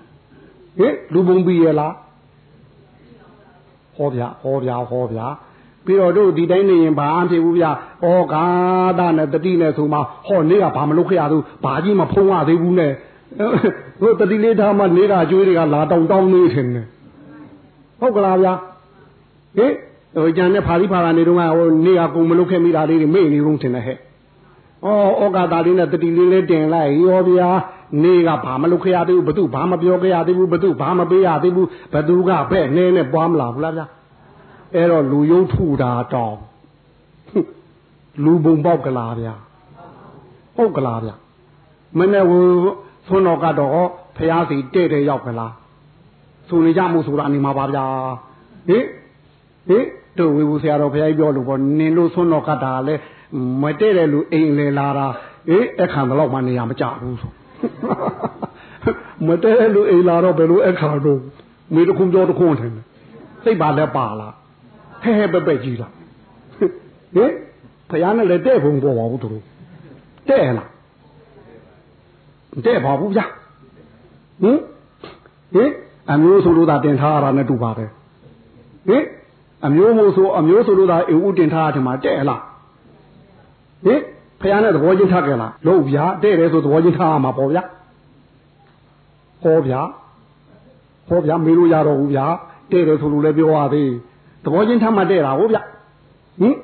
ဟင်လူပုံပြီးရလားဟောဗျာဟောဗျာဟောဗျာပြီးတော့တို့ဒီတိုင်းနေရင်ဘာအဖြစ်ဘူးဗျဩကာသနဲ့တတိနဲ့ဆိုမှဟောနေကဘာမလုပ်ခဲ့ရသူဘာကြီးမဖုံးရသေးဘူးနဲ့ တို့တတိလေးထားမှနေတာကျွေးတွေကလာတောင်းတောင်းနေထင်တယ်ဟုတ်ကလားဗျာဟင်ဟိုကြံတဲ့ဖာလိဖာလာနေတော့ဟိုနေကကုံမလုပ်ခဲ့မိတာလေးတွေမေ့နေလုံးထင်တယ်ဟဲ့ဩဩကာသလေးနဲ့တတိလေးလေးတင်လိုက်ရောဗျာနေကဘာမလုပ်ခဲ့ရသေးဘူးဘသူဘာမပြောခဲ့ရသေးဘူးဘသူဘာမပေးရသေးဘူးဘသူကပဲ့နေနဲ့ပွားမလာဘူးလားဗျာအဲ့တော့လူယုံထူတာတောင်လူပုံပေါက်ကလားဗျာဟုတ်ကလားဗျာမနေ့က သွန်းတော်ကတော့ဖះစီတဲ့တဲ့ရောက်ကလားဆိုနေကြမှုဆိုတာအနေမှာပါဗျာဟင်ဟင်တို့ဝေဘူးဆရာတော်ဖះကြီးပြောလို့ပေါ့နင်တို့သွန်းတော်ကတာလဲမတဲ့တဲ့လူအိမ်လေလာတာအေးအခါတော့မှနေရမကြဘူးဆိုမတဲ့တဲ့လူအိမ်လာတော့ဘယ်လိုအခါတော့မေတခုပြောတခုထင်တယ်စိတ်ပါလဲပါလားဟဲဟဲပက်ပက်ကြီးလားဟင်ဖယားနဲ့လည်းတဲ့ဘုံပေါ်ပါဘူးသူတို့တဲ့လား တဲ့ပါဘူးဗျာဟင်ဟင်အမျိုးဆိုလို့သာတင်ထားရတာနဲ့တူပါပဲဟင်အမျိုးမို့ဆိုအမျိုးဆိုလို့သာအိမ်ဥတင်ထားတယ်မှာတဲ့လားဟင်ဖះနဲ့သဘောချင်းထားကြလားလို့ဗျာတဲ့တယ်ဆိုသဘောချင်းထားရမှာပေါ့ဗျာဟောဗျာဟောဗျာမေးလို့ရတော့ဘူးဗျာတဲ့တယ်ဆိုလို့လည်းပြောရသေးသဘောချင်းထားမှတဲ့တာဟုတ်ဗျာဟင်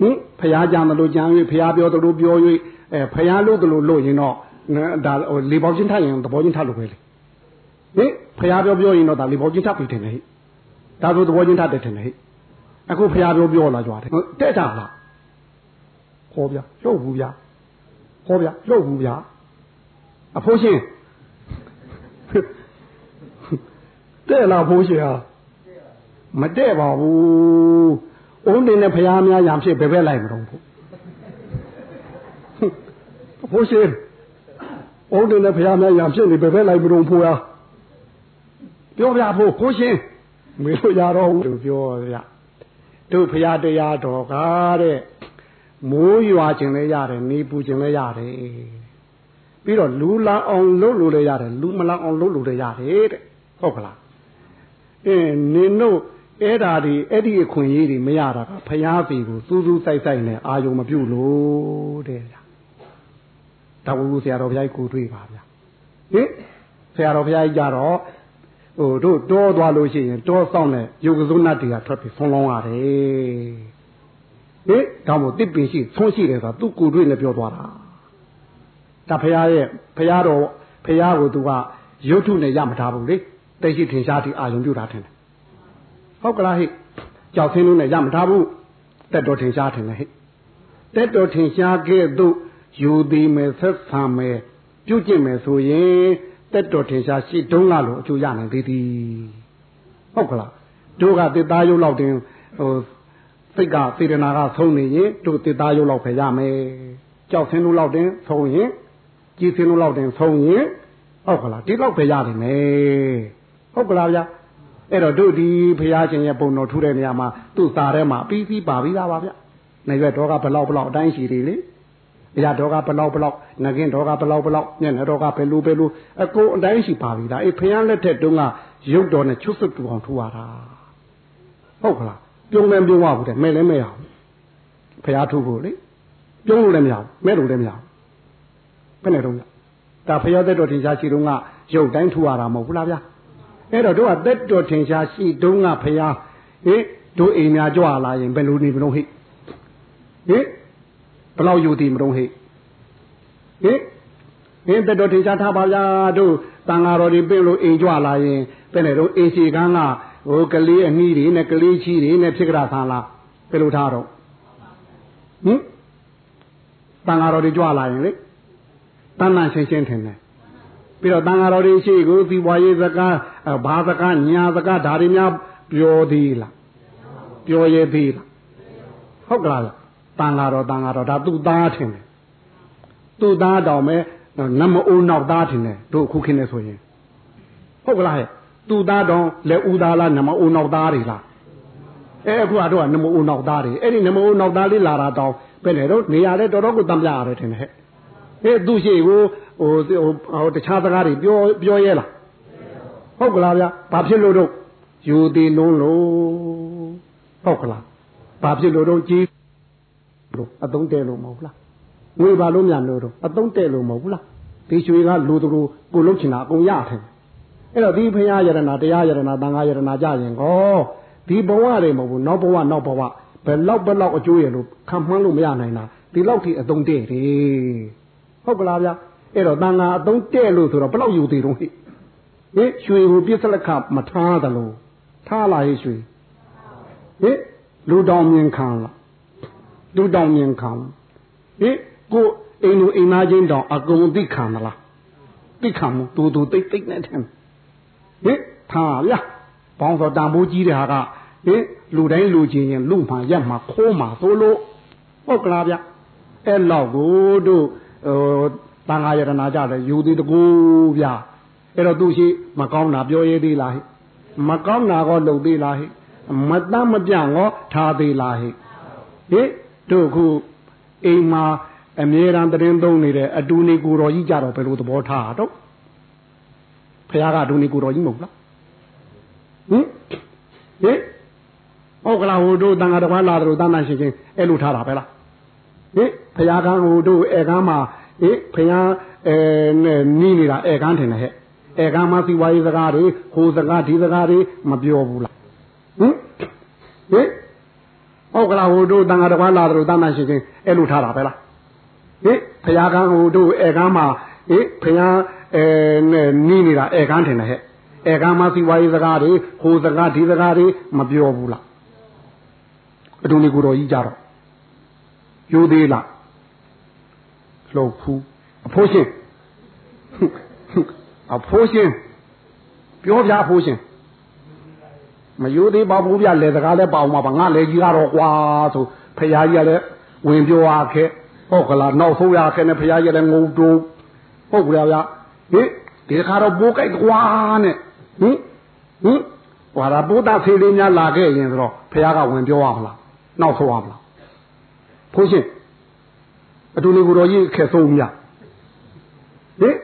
ဟင်ဖះကြံတယ်လို့ကြံ၍ဖះပြောတယ်လို့ပြော၍အဲဖះလို့တယ်လို့လို့ရင်တော့ ဒါလေပေါချင်းထားရင်သဘောချင်းထားလို့ပဲလေဟင်ဖះပြောပြောရင်တော့ဒါလေပေါချင်းထားပြီထင်တယ်ဟိဒါဆိုသဘောချင်းထားတယ်ထင်တယ်ဟိအခုဖះပြောပြောလာကြတယ်တဲ့တာလားဟောဗျာရုပ်ဘူးဗျာဟောဗျာရုပ်ဘူးဗျာအဖိုးရှင်တဲ့လားဖိုးရှင်ဟာမတဲ့ပါဘူးအုံးတင်နဲ့ဖះများရံဖြစ်ဘယ်ဘက်လိုက်မတော့ဘူးအဖိုးရှင် အုံးတင်နဲ့ဖះများရံဖြစ်နေဘယ်ဘက်လိုက်မတော့ဖိုးဟာပြောပြဖို့ဖိုးရှင်မေလို့ရတော့ဘူးလို့ပြောရတို့ဖះတရားတော်ကားတဲ့မိုးရွာခြင်းလည်းရတယ်နေပူခြင်းလည်းရတယ်ပြီးတော့လူလာအောင်လုပ်လို့လည်းရတယ်လူမလာအောင်လုပ်လို့လည်းရတယ်တဲ့ဟုတ်ကလားအင်းနင်တို့အဲ့ဓာဒီအဲ့ဒီအခွင့်အရေးတွေမရတာကဖျားပြီကိုစူးစူးဆိုင်ဆိုင်နဲ့အာယုံမပြုတ်လို့တဲ့ဗျာ ဒါဝူဆရာတော်ဘုရားကိုတွေ့ပါဗျာဟင်ဆရာတော်ဘုရားကြီးကြတော့ဟိုတို့တောသွားလို့ရှိရင်တောဆောင်တဲ့ယုတ်ကစုနတ်တွေကထွက်ပြီးဆုံးလောင်းရတယ်ဟင်ဒါမို့တစ်ပင်ရှိဆုံးရှိတယ်ဆိုတာသူ့ကိုယ်တွေ့နဲ့ပြောသွားတာဒါဖရာရဲ့ဖရာတော်ဖရာကိုသူကရုပ်ထုနဲ့ရမထားဘူးလေတိတ်ရှိထင်ရှားဒီအာယုံပြုတာထင်တယ်ဟုတ်ကလားဟိကြောက်ဆင်းလို့နဲ့ရမထားဘူးတက်တော်ထင်ရှားထင်တယ်ဟိတက်တော်ထင်ရှားခဲ့သို့ ယူသည်မယ်ဆက်ဆံမယ်ပြုကျင့်မယ်ဆိုရင်တက်တော်ထင်ရှားရှိတုံးကလို့အကျိုးရနိုင်သေးသည်ဟုတ်ကလားတို့ကတစ်သားရုပ်လောက်တင်ဟိုစိတ်ကစေတနာကဆုံးနေရင်တို့တစ်သားရုပ်လောက်ပဲရမယ်ကြောက်ဆင်းလို့လောက်တင်ဆုံးရင်ကြည်ဆင်းလို့လောက်တင်ဆုံးရင်ဟုတ်ကလားဒီလောက်ပဲရတယ်မယ်ဟုတ်ကလားဗျာအဲ့တော့တို့ဒီဘုရားရှင်ရဲ့ပုံတော်ထူတဲ့နေရာမှာသူ့စာထဲမှာပြီးပြီးပါပြီးသားပါဗျနေရွက်တော်ကဘလောက်ဘလောက်အတိုင်းရှိတယ်လေ အရာတော်ကဘလောက်ဘလောက်ငကင်းတော်ကဘလောက်ဘလောက်ညနေတော်ကဘယ်လိုဘယ်လိုအကုန်အတိုင်းရှိပါပြီလားအေးဖယားလက်ထက်တုန်းကရုပ်တော်နဲ့ချွတ်စွတ်တူအောင်ထူရတာဟုတ်ကလားပြုံးလည်းပြုံးရဘူးတဲ့မဲ့လည်းမဲ့ရဘူးဖယားထူဖို့လေပြုံးလို့လည်းမရဘူးမဲ့လို့လည်းမရဘူးဘယ်နဲ့တော့ဒါဖယားသက်တော်တင်ရှားရှိတုန်းကရုပ်တိုင်းထူရတာမဟုတ်ဘူးလားဗျာအဲ့တော့တို့ကသက်တော်ထင်ရှားရှိတုန်းကဖယားဟေးတို့အိမ်များကြွလာရင်ဘယ်လိုနေမလို့ဟိဟေး ဘလောက်ယူသည်မတော့ဟိဟင်ဟင်တက်တော်ထင်ရှားထားပါဗျာတို့တန်ဃာတော်တွေပြင်လို့အိမ်ကြွလာရင်တဲ့လေတို့အိမ်ရှိကန်းကဟိုကလေးအမီးတွေနဲ့ကလေးချီတွေနဲ့ဖြစ်ကြတာဆန်းလားဘယ်လိုထားတော့ဟင်တန်ဃာတော်တွေကြွလာရင်လေတန်တန်ရှင်းရှင်းထင်တယ်ပြီးတော့တန်ဃာတော်တွေရှိကိုသီပွားရေးစကားဘာစကားညာစကားဒါတွေများပြောသေးလားပြောရသေးလားဟုတ်ကလား တန်ဃာတော်တန်ဃာတော်ဒါသူ့သားထင်တယ်သူ့သားတောင်မဲ့နမအိုးနောက်သားထင်တယ်တို့အခုခင်းနေဆိုရင်ဟုတ်ကလားဟဲ့သူ့သားတောင်လက်ဦးသားလားနမအိုးနောက်သားတွေလားအဲအခုကတော့နမအိုးနောက်သားတွေအဲ့ဒီနမအိုးနောက်သားလေးလာတာတောင်ပဲလေတော့နေရာလဲတော်တော်ကိုတမ်းပြရတယ်ထင်တယ်ဟဲ့အဲသူ့ရှိကိုဟိုဟိုတခြားစကားတွေပြောပြောရဲလားဟုတ်ကလားဗျာဘာဖြစ်လို့တော့ယူသေးလုံးလို့ဟုတ်ကလားဘာဖြစ်လို့တော့ကြီး လို့အသုံးတဲလို့မဟုတ်လားငွေပါလို့မြန်လို့တော့အသုံးတဲလို့မဟုတ်လားဒီရွှေကလူသူကိုလုံးချင်တာအကုန်ရထင်အဲ့တော့ဒီဖရာယရနာတရားယရနာတန်ခါယရနာကြရင်ဟောဒီဘဝတွေမဟုတ်ဘူးနောက်ဘဝနောက်ဘဝဘယ်လောက်ဘယ်လောက်အကျိုးရလို့ခံမှန်းလို့မရနိုင်တာဒီလောက်ထိအသုံးတဲ့တယ်ဟုတ်ကလားဗျအဲ့တော့တန်ခါအသုံးတဲ့လို့ဆိုတော့ဘယ်လောက်ယူသေးတော့ဟိဟင်ရွှေကိုပြစ်စလက်ခမထားသလိုထားလာရဲ့ရွှေဟင်လူတောင်မြင်ခံလား လူတောင်မြင်ခံဟင်ကိုအိမ်လူအိမ်သားချင်းတောင်အကုန်သိခံမလားသိခံမှုတူတူတိတ်တိတ်နဲ့ထင်ဟင်ထားဗျာဘောင်းစောတန်ဖိုးကြီးတဲ့ဟာကဟင်လူတိုင်းလူချင်းရင်လူမှရက်မှခိုးမှသို့လို့ဟုတ်ကလားဗျအဲ့လောက်ကိုတို့ဟိုတန်ခါယတနာကြတယ်ယူသည်တကူဗျာအဲ့တော့သူရှိမကောင်းတာပြောရေးသေးလားဟိမကောင်းတာကောလုပ်သေးလားဟိမတမ်းမပြန့်ကောထားသေးလားဟိဟိ တို့ခုအိမ်မှာအမြဲတမ်းတရင်သုံးနေတဲ့အတူနေကိုတော်ကြီးကြတော့ဘယ်လိုသဘောထားတော့ဖခင်ကအတူနေကိုတော်ကြီးမဟုတ်လားဟင်ဟင်ဩဟုတ်ကလားဟိုတို့တန်ဃာတော်လာတို့တန်တန်ရှင်ချင်းအဲ့လိုထားတာပဲလားဟင်ဖရာကန်းဟိုတို့ဧကန်းမှာဟင်ဖရာအဲနီးနေတာဧကန်းထင်တယ်ဟဲ့ဧကန်းမှာစီဝါရေးစကားတွေဟိုစကားဒီစကားတွေမပြောဘူးလားဟင်ဟင် ဟုတ်ကလားဟိုတို့တန်ဃာတော်လာတို့တန်တန်ရှင်ချင်းအဲ့လိုထားတာပဲလားဟင်ဖရာကန်းဟိုတို့ဧကန်းမှာဟင်ဖရာအဲနီးနေတာဧကန်းထင်တယ်ဟဲ့ဧကန်းမှာစီဝါရေးစကားတွေဟိုစကားဒီစကားတွေမပြောဘူးလားအတူလေးကိုတော်ကြီးကြတော့ယူသေးလားလှုပ်ဖူးအဖိုးရှင်အဖိုးရှင်ပြောပြအဖိုးရှင် မယူသေးပါဘူးဗျလေစကားလည်းပေါအောင်ပါငါလေကြီးကတော့ကွာဆိုဖရာကြီးကလည်းဝင်ပြောရခဲ့ဟုတ်ကလားနောက်ဆိုးရခဲ့နဲ့ဖရာကြီးလည်းငုံတူဟုတ်ကလားဗျဟိဒီခါတော့ပိုးကြိုက်ကွာနဲ့ဟင်ဟင်ဟွာဒါပိုးတာဖေးလေးများလာခဲ့ရင်ဆိုတော့ဖရာကဝင်ပြောရမလားနောက်ဆိုရမလားဖိုးရှင်အတူလေးကိုတော်ကြီးခက်ဆုံးမြဟင်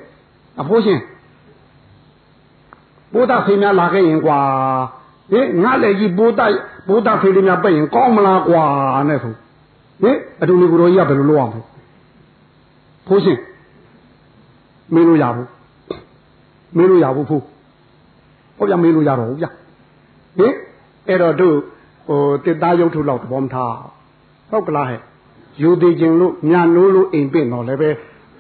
အဖိုးရှင်ပိုးတာဖေးများလာခဲ့ရင်ကွာ ဟင်ငါလည်းကြီးပိုးတာပိုးတာဖေးလေးများပိတ်ရင်ကောင်းမလားကွာနဲ့ဆိုဟင်အတူလေးကိုတော်ကြီးကဘယ်လိုလုပ်အောင်ဖိုးရှင်မေးလို့ရဘူးမေးလို့ရဘူးဖိုးဟုတ်ပြမေးလို့ရတော့ဘူးဗျဟင်အဲ့တော့တို့ဟိုတစ်သားရုပ်ထုလောက်သဘောမထားဟုတ်ကလားဟဲ့ယူသေးခြင်းလို့ညနိုးလို့အိမ်ပင့်တော့လည်းပဲ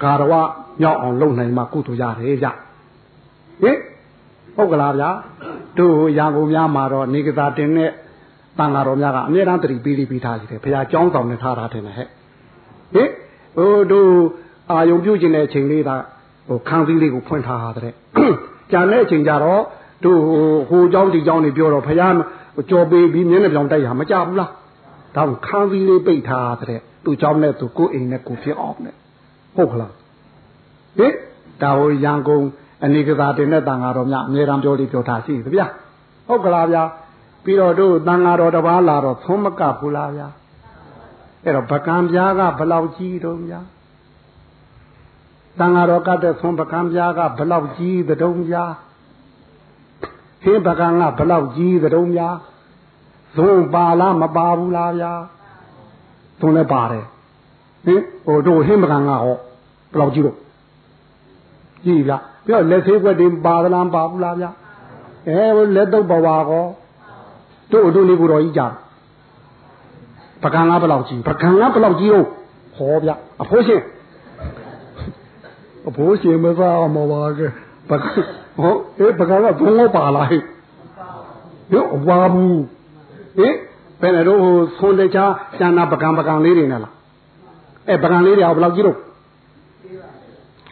ဂါရဝမြောက်အောင်လုပ်နိုင်မှကုသိုလ်ရတယ်ဗျဟင် ဟုတ်ကလားဗျာတို့ရာကုန်များမှာတော့နေကသာတင်တဲ့တန်ဃာတော်များကအမြဲတမ်းတတိပေးပြီးထားရှိတယ်ဘုရားကျောင်းဆောင်နဲ့ထားတာတင်တယ်ဟဲ့ဟင်ဟိုတို့အာယုံပြုတ်ခြင်းတဲ့အချိန်လေးကဟိုခန်းစည်းလေးကိုဖွင့်ထားတာတဲ့ကြံတဲ့အချိန်ကျတော့တို့ဟိုเจ้าဒီเจ้าနေပြောတော့ဘုရားကြော်ပေးပြီးမြင်းနဲ့ပြောင်တိုက်ရမကြဘူးလားဒါခန်းစည်းလေးပိတ်ထားတဲ့သူเจ้าနဲ့သူကိုယ်အိမ်နဲ့ကိုဖြစ်အောင်နဲ့ဟုတ်ကလားဟင်ဒါဟိုရန်ကုန် အနေကစားတင်တဲ့တန်ဃာတော်များအမြဲတမ်းပြောလေးပြောထားရှိသဗျာဟုတ်ကလားဗျာပြီးတော့တို့တန်ဃာတော်တစ်ပါးလာတော့သုံးမကဘူးလားဗျာအဲ့တော့ပကံပြားကဘလောက်ကြီးတော့ဗျာတန်ဃာတော်ကတဲ့သုံးပကံပြားကဘလောက်ကြီးတုံးဗျာဟင်းပကံကဘလောက်ကြီးတုံးဗျာဇုံပါလားမပါဘူးလားဗျာသုံးလည်းပါတယ်ဟင်ဟိုတို့ဟင်းပကံကဟောဘလောက်ကြီးတော့ကြီးဗျာ ပြောလက်သေးွက်တွေပါသလားပါဘူးလားဗျအဲလက်တော့ဘဝကောတို့တို့လေးကိုတော်ကြီးကြပကံလားဘယ်လောက်ကြီးပကံလားဘယ်လောက်ကြီးတော့ဟောဗျအဖိုးရှင်အဖိုးရှင်မစားမပါကပကဟောအေးပကံကဘုံတော့ပါလားဟဲ့ရောအဝါဘူးဟင်ဘယ်နဲ့တော့ဟိုသွန်တချာကျန်တာပကံပကံလေးတွေနဲ့လားအဲပကံလေးတွေဘယ်လောက်ကြီးတော့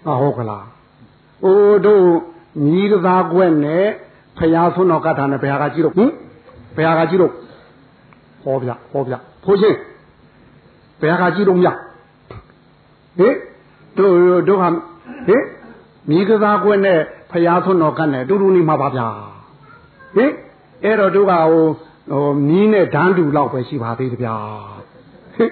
ဟာဟုတ်ကလား အိုးတို့ညီတသားကွက်နဲ့ဖရာဆွန်းတော်ကထာနဲ့ဘယ်ဟာကကြည့်တော့ဟင်ဘယ်ဟာကကြည့်တော့ဟောဗျဟောဗျဖိုးချင်းဘယ်ဟာကကြည့်တော့မြဟင်တို့တို့ဟာဟင်ညီတသားကွက်နဲ့ဖရာဆွန်းတော်ကနဲ့အတူတူနေမှာပါဗျာဟင်အဲ့တော့တို့ကဟိုဟိုနီးနဲ့ဓာန်တူလောက်ပဲရှိပါသေးတယ်ဗျာဟင်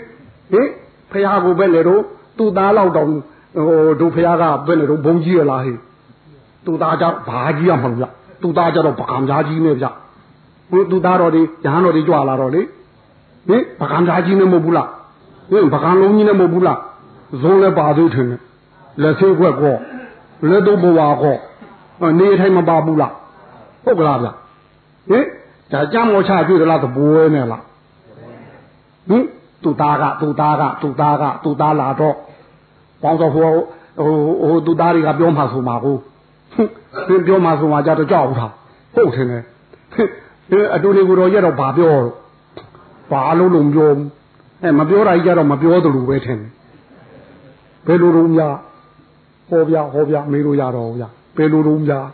ဟင်ဖရာကိုပဲလေတို့သူ့သားလောက်တောင် ဟိုတို့ဖះကဘယ်နဲ့တော့ဘုံကြီးရလားဟဲ့သူသားကြဘာကြီးရမှာဗျသူသားကြတော့ပကံကြားကြီးနဲ့ဗျဟိုသူသားတော်ဒီရဟန်းတော်ဒီကြွလာတော့လေဟင်ပကံကြားကြီးနဲ့မဟုတ်ဘူးလားဟင်ပကံလုံးကြီးနဲ့မဟုတ်ဘူးလားဇုံးလည်းပါသေးတယ်လက်သေးခွက်ကောလက်တော့ဘဝကောနေထိုင်မပါဘူးလားဟုတ်ကလားဗျဟင်ဒါကြမ်းမောချကြွသလားသဘိုးနဲ့လားဟင်သူသားကသူသားကသူသားကသူသားလာတော့ ပေါင်းတော့ဟိုဟိုဟိုသူသားတွေကပြောမှဆိုမှာကိုဟင်ပြောမှဆိုမှာကြတော့ကြောက်တာဟုတ်တယ်နဲ့အတူလေးကိုတော့ရတော့ဘာပြောတော့ဘာလို့လုံးပြောအဲမပြောတာကြီးကြတော့မပြောသလိုပဲထင်တယ်ဘယ်လိုလုံးများဟောပြဟောပြမေးလို့ရတော့ဗျဘယ်လိုလုံးများ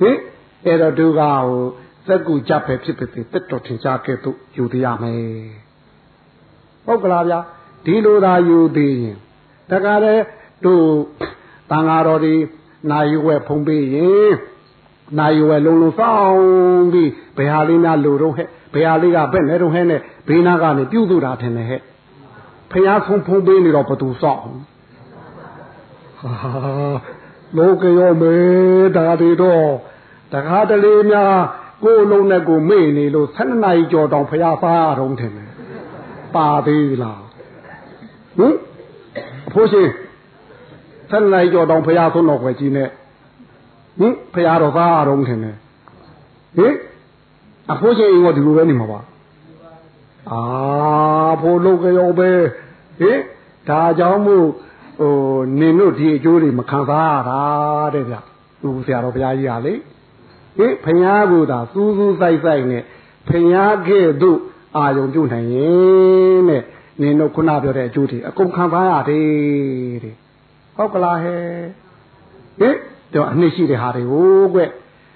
ဟင်အဲ့တော့သူကဟိုစက်ကူကြပဲဖြစ်ဖြစ်တက်တော်ထင်ရှားခဲ့သူယူသေးရမယ်ဟုတ်ကလားဗျဒီလိုသာယူသေးရင် တခါတည်းတို့တန်ဃာတော်ဒီနိုင်ဝဲဖုံးပေးရင်နိုင်ဝဲလုံးလုံးစောင်းပြီးဘယ်ဟာလေးများလူတော့ဟဲ့ဘယ်ဟာလေးကဘက်နဲ့တော့ဟဲ့နဲ့ဘေးနာကနေပြုတ်သူတာထင်တယ်ဟဲ့ဖះဖုံးဖုံးပေးနေတော့ဘသူစောင့်ဟာလောကရောမေဒါတွေတော့တခါတလေများကိုယ်လုံးနဲ့ကိုမေ့နေလို့7နာရီကြော်တောင်ဖျားစားတော့တယ်ပါသေးလားဟင်အ ဖိုးရှင်7နာရီကြော်တောင်ဖျားဆုံးတော့ခွဲကြီးနဲ့ဟင်ဖျားတော့စားတော့တယ်ဟင်အဖိုးရှင်အိမ်ကဒီလိုပဲနေမှာပါအာဖိုးလုံးကြောပဲဟင်ဒါကြောင့်မို့ဟိုနင်တို့ဒီအကျိုးတွေမခံစားရတာတဲ့ဗျသူဆရာတော်ဘုရားကြီးကလေဟင်ဖျားကိုသာစူးစူးဆိုင်ဆိုင်နဲ့ဖျားခဲ့သို့အာယုံပြုနိုင်ရင်တဲ့ နင်တို့ခုနပြောတဲ့အကျိုးတွေအကုန်ခံစားရတယ်တဲ့ဟုတ်ကလားဟဲ့ဟင်တော့အနှစ်ရှိတဲ့ဟာတွေကိုကွ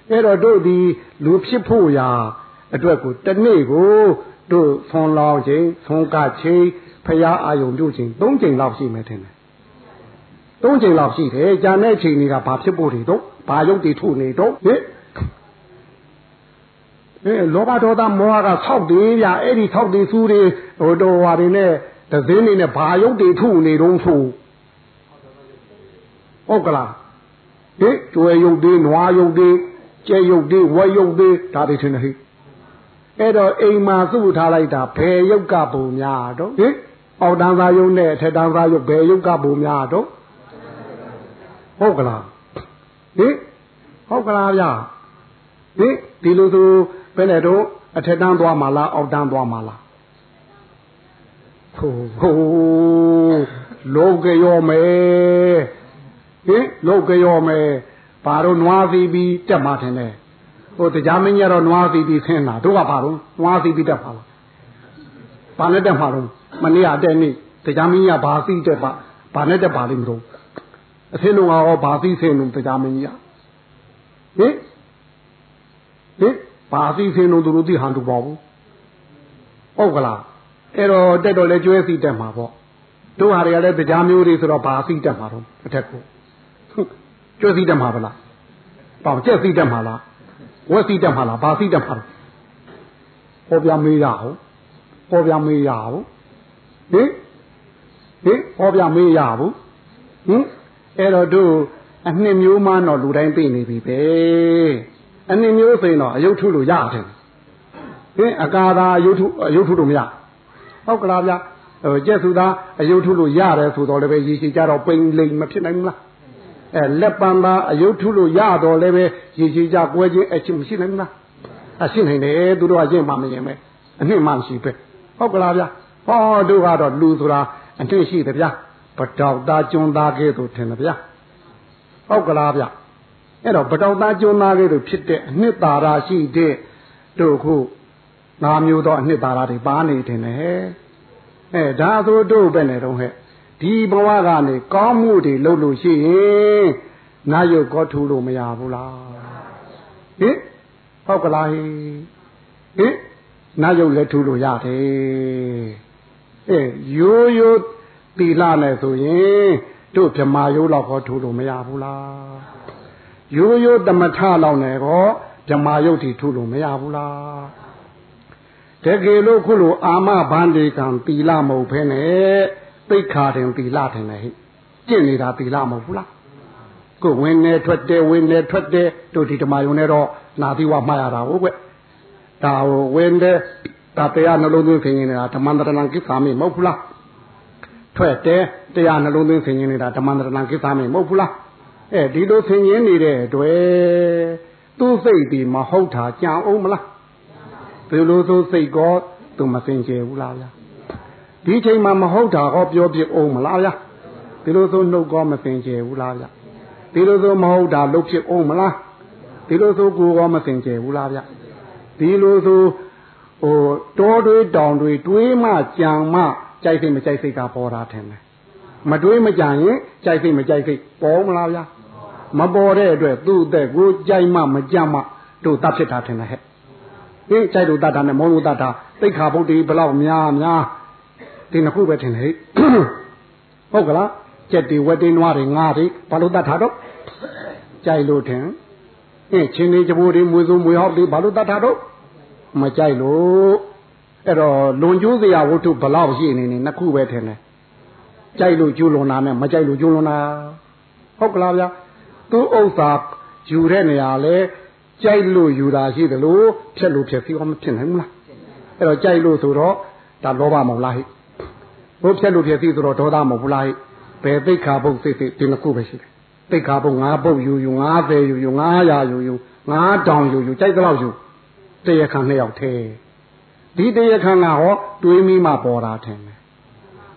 အဲ့တော့တို့ဒီလူဖြစ်ဖို့ရာအတွက်ကိုတနေ့ကိုတို့ဆွန်လောင်းခြင်းဆွန်ကခြင်းဖရာအာယုံပြုခြင်း၃ချိန်လောက်ရှိမယ်ထင်တယ်၃ချိန်လောက်ရှိတယ်ကြာတဲ့ချိန်တွေကဘာဖြစ်ဖို့တွေတော့ဘာယုတ်တွေထုနေတော့ဟင် အဲလောဘဒေါသမောဟကဆောက်တယ်ဗျအဲ့ဒီဆောက်တယ်စူးတွေဟိုတော်ဟာတွေနဲ့သဇင်းတွေနဲ့ဘာယုတ်တွေထုနေတော့ဆိုဟုတ်ကလားဟင်ကျွဲယုတ်တွေနွားယုတ်တွေကျဲယုတ်တွေဝဲယုတ်တွေဒါတွေထင်တယ်ဟိအဲ့တော့အိမ်မှာစုထားလိုက်တာဘယ်ယုတ်ကပုံများတော့ဟင်အောက်တန်းသားယုတ်နဲ့အထက်တန်းသားယုတ်ဘယ်ယုတ်ကပုံများတော့ဟုတ်ကလားဟင်ဟုတ်ကလားဗျာဟင်ဒီလိုဆို ဘယ်နဲ့တော့အထက်တန်းသွားမှာလားအောက်တန်းသွားမှာလားဟိုဟိုလောကရောမယ်ဟင်လောကရောမယ်ဘာတော့နွားစီပြီးတက်မှာထင်တယ်ဟိုတရားမင်းကြီးကတော့နွားစီပြီးဆင်းတာတို့ကဘာတော့နွားစီပြီးတက်ပါလားဘာနဲ့တက်မှာတော့မနေ့ကတဲ့နေ့တရားမင်းကြီးကဘာစီတက်ပါဘာနဲ့တက်ပါလိမ့်မလို့အဆင်းလုံးကရောဘာစီဆင်းလို့တရားမင်းကြီးကဟင်ဟင် ဘာစီဆင်းလို့သူတို့သိဟန်တူပါဘူးဟုတ်ကလားအဲ့တော့တက်တော့လဲကျွဲစီတက်မှာပေါ့တို့ဟာတွေကလည်းတရားမျိုးတွေဆိုတော့ဘာစီတက်မှာတော့အထက်ကိုကျွဲစီတက်မှာဗလားပေါင်ကျက်စီတက်မှာလားဝက်စီတက်မှာလားဘာစီတက်မှာလဲဟောပြမေးရအောင်ဟောပြမေးရအောင်ဟင်ဟင်ဟောပြမေးရဘူးဟင်အဲ့တော့တို့အနှစ်မျိုးမှတော့လူတိုင်းသိနေပြီပဲ အနှစ်မျိုးဆိုရင်တော့အယုတ်ထုလို့ရတယ်ဟင်အကာသာအယုတ်ထုအယုတ်ထုလို့မရဟုတ်ကလားဗျဟိုကျက်စုသားအယုတ်ထုလို့ရတယ်ဆိုတော့လည်းပဲရေရှိကြတော့ပိန်လိမ်မဖြစ်နိုင်ဘူးလားအဲလက်ပံသာအယုတ်ထုလို့ရတော့လည်းပဲရေရှိကြကွဲခြင်းအချင်းမရှိနိုင်ဘူးလားအရှိနိုင်တယ်သူတို့ကရင်မှမရင်ပဲအနှစ်မှရှိပဲဟုတ်ကလားဗျဟောတို့ကတော့လူဆိုတာအနှစ်ရှိတယ်ဗျပတောက်သားကျွန်းသားကဲ့သို့ထင်တယ်ဗျဟုတ်ကလားဗျ အဲ့တော့ပတောက်သားကျွန်းသားကဲ့သို့ဖြစ်တဲ့အနှစ်သာရရှိတဲ့တို့ခုငါမျိုးသောအနှစ်သာရတွေပါနေတယ်ဟဲ့အဲဒါဆိုတို့ပဲနဲ့တော့ဟဲ့ဒီဘဝကနေကောင်းမှုတွေလုပ်လို့ရှိရင်နာယုတ်ကောထူလို့မရဘူးလားဟင်ဟုတ်ကလားဟင်နာယုတ်လည်းထူလို့ရတယ်အဲရိုးရိုးတီလာနဲ့ဆိုရင်တို့ဗြမာယုတ်လောက်ခေါ်ထူလို့မရဘူးလား ရိုးရိုးတမထလောက်နဲ့ကောဗြမာယုတ်တီထူလို့မရဘူးလားတကယ်လို့ခုလိုအာမဘန္ဒီကံတီလာမဟုတ်ဖ ೇನೆ သိခါတင်တီလာတင်လေဟိကျင့်နေတာတီလာမဟုတ်ဘူးလားကိုဝင်နေထွက်တယ်ဝင်နေထွက်တယ်တို့ဒီဓမ္မယုံနဲ့တော့နာသီဝမှားရတာဟုတ်ကွဒါဟိုဝင်တယ်ဒါတရားနှလုံးသွင်းခင်နေတာဓမ္မန္တရဏကိစ္ဆာမိမဟုတ်ဘူးလားထွက်တယ်တရားနှလုံးသွင်းခင်နေတာဓမ္မန္တရဏကိစ္ဆာမိမဟုတ်ဘူးလား အဲဒီလိုဆင်ញင်းနေတဲ့အတွက်သူ့စိတ်ဒီမဟုတ်တာကြံအောင်မလားဘယ်လိုဆိုစိတ်ကောသူမစင်ကြယ်ဘူးလားဗျာဒီချိန်မှာမဟုတ်တာဟောပြောပြအောင်မလားဗျာဒီလိုဆိုနှုတ်ကောမစင်ကြယ်ဘူးလားဗျာဒီလိုဆိုမဟုတ်တာလုပ်ဖြစ်အောင်မလားဒီလိုဆိုကိုကောမစင်ကြယ်ဘူးလားဗျာဒီလိုဆိုဟိုတောတွေးတောင်တွေတွေးမှကြံမှကြိုက်စိတ်မကြိုက်စိတ်ကပေါ်တာထင်တယ်မတွေးမကြံရင်ကြိုက်စိတ်မကြိုက်စိတ်ပေါ်မလားဗျာ မပေါ်တဲ့အတွက်သူ့အသက်ကိုကြိုက်မှမကြံမှတို့တတ်ဖြစ်တာထင်တယ်ဟဲ့ဟင်းကြိုက်လို့တတ်တာနဲ့မောလို့တတ်တာသိခါဘုတ်ဒီဘလောက်များများဒီနှစ်ခုပဲထင်တယ်ဟဲ့ဟုတ်ကလားကြက်တွေဝက်တွေနွားတွေငါးတွေဘာလို့တတ်တာတော့ကြိုက်လို့ထင်အင်းချင်းလေးကြဘိုးတွေမွေစုံမွေဟောက်တွေဘာလို့တတ်တာတော့မကြိုက်လို့အဲ့တော့လွန်ကျိုးစရာဝတ္ထုဘလောက်ရှိနေနေနှစ်ခုပဲထင်တယ်ကြိုက်လို့ကျူးလွန်တာနဲ့မကြိုက်လို့ကျူးလွန်တာဟုတ်ကလားဗျာ သူဥစ္စာယူတဲ့နေရာလဲကြိုက်လို့ယူတာရှိတယ်လို့ဖြက်လို့ဖြက်စီးအောင်မဖြစ်နိုင်ဘူးလားအဲ့တော့ကြိုက်လို့ဆိုတော့ဒါလောဘမဟုတ်လားဟိဘို့ဖြက်လို့ဖြက်စီးဆိုတော့ဒေါသမဟုတ်ဘူးလားဟိဘယ်သိခါဘုတ်စိတ်စိတ်ဒီနှစ်ခုပဲရှိတယ်သိခါဘုတ်ငါးဘုတ်ယူယူ90ယူယူ900ယူယူ9တောင်ယူယူကြိုက်တော့ယူတရခံနှစ်ယောက်သေးဒီတရခံကဟောတွေးမိမှပေါ်တာထင်တယ်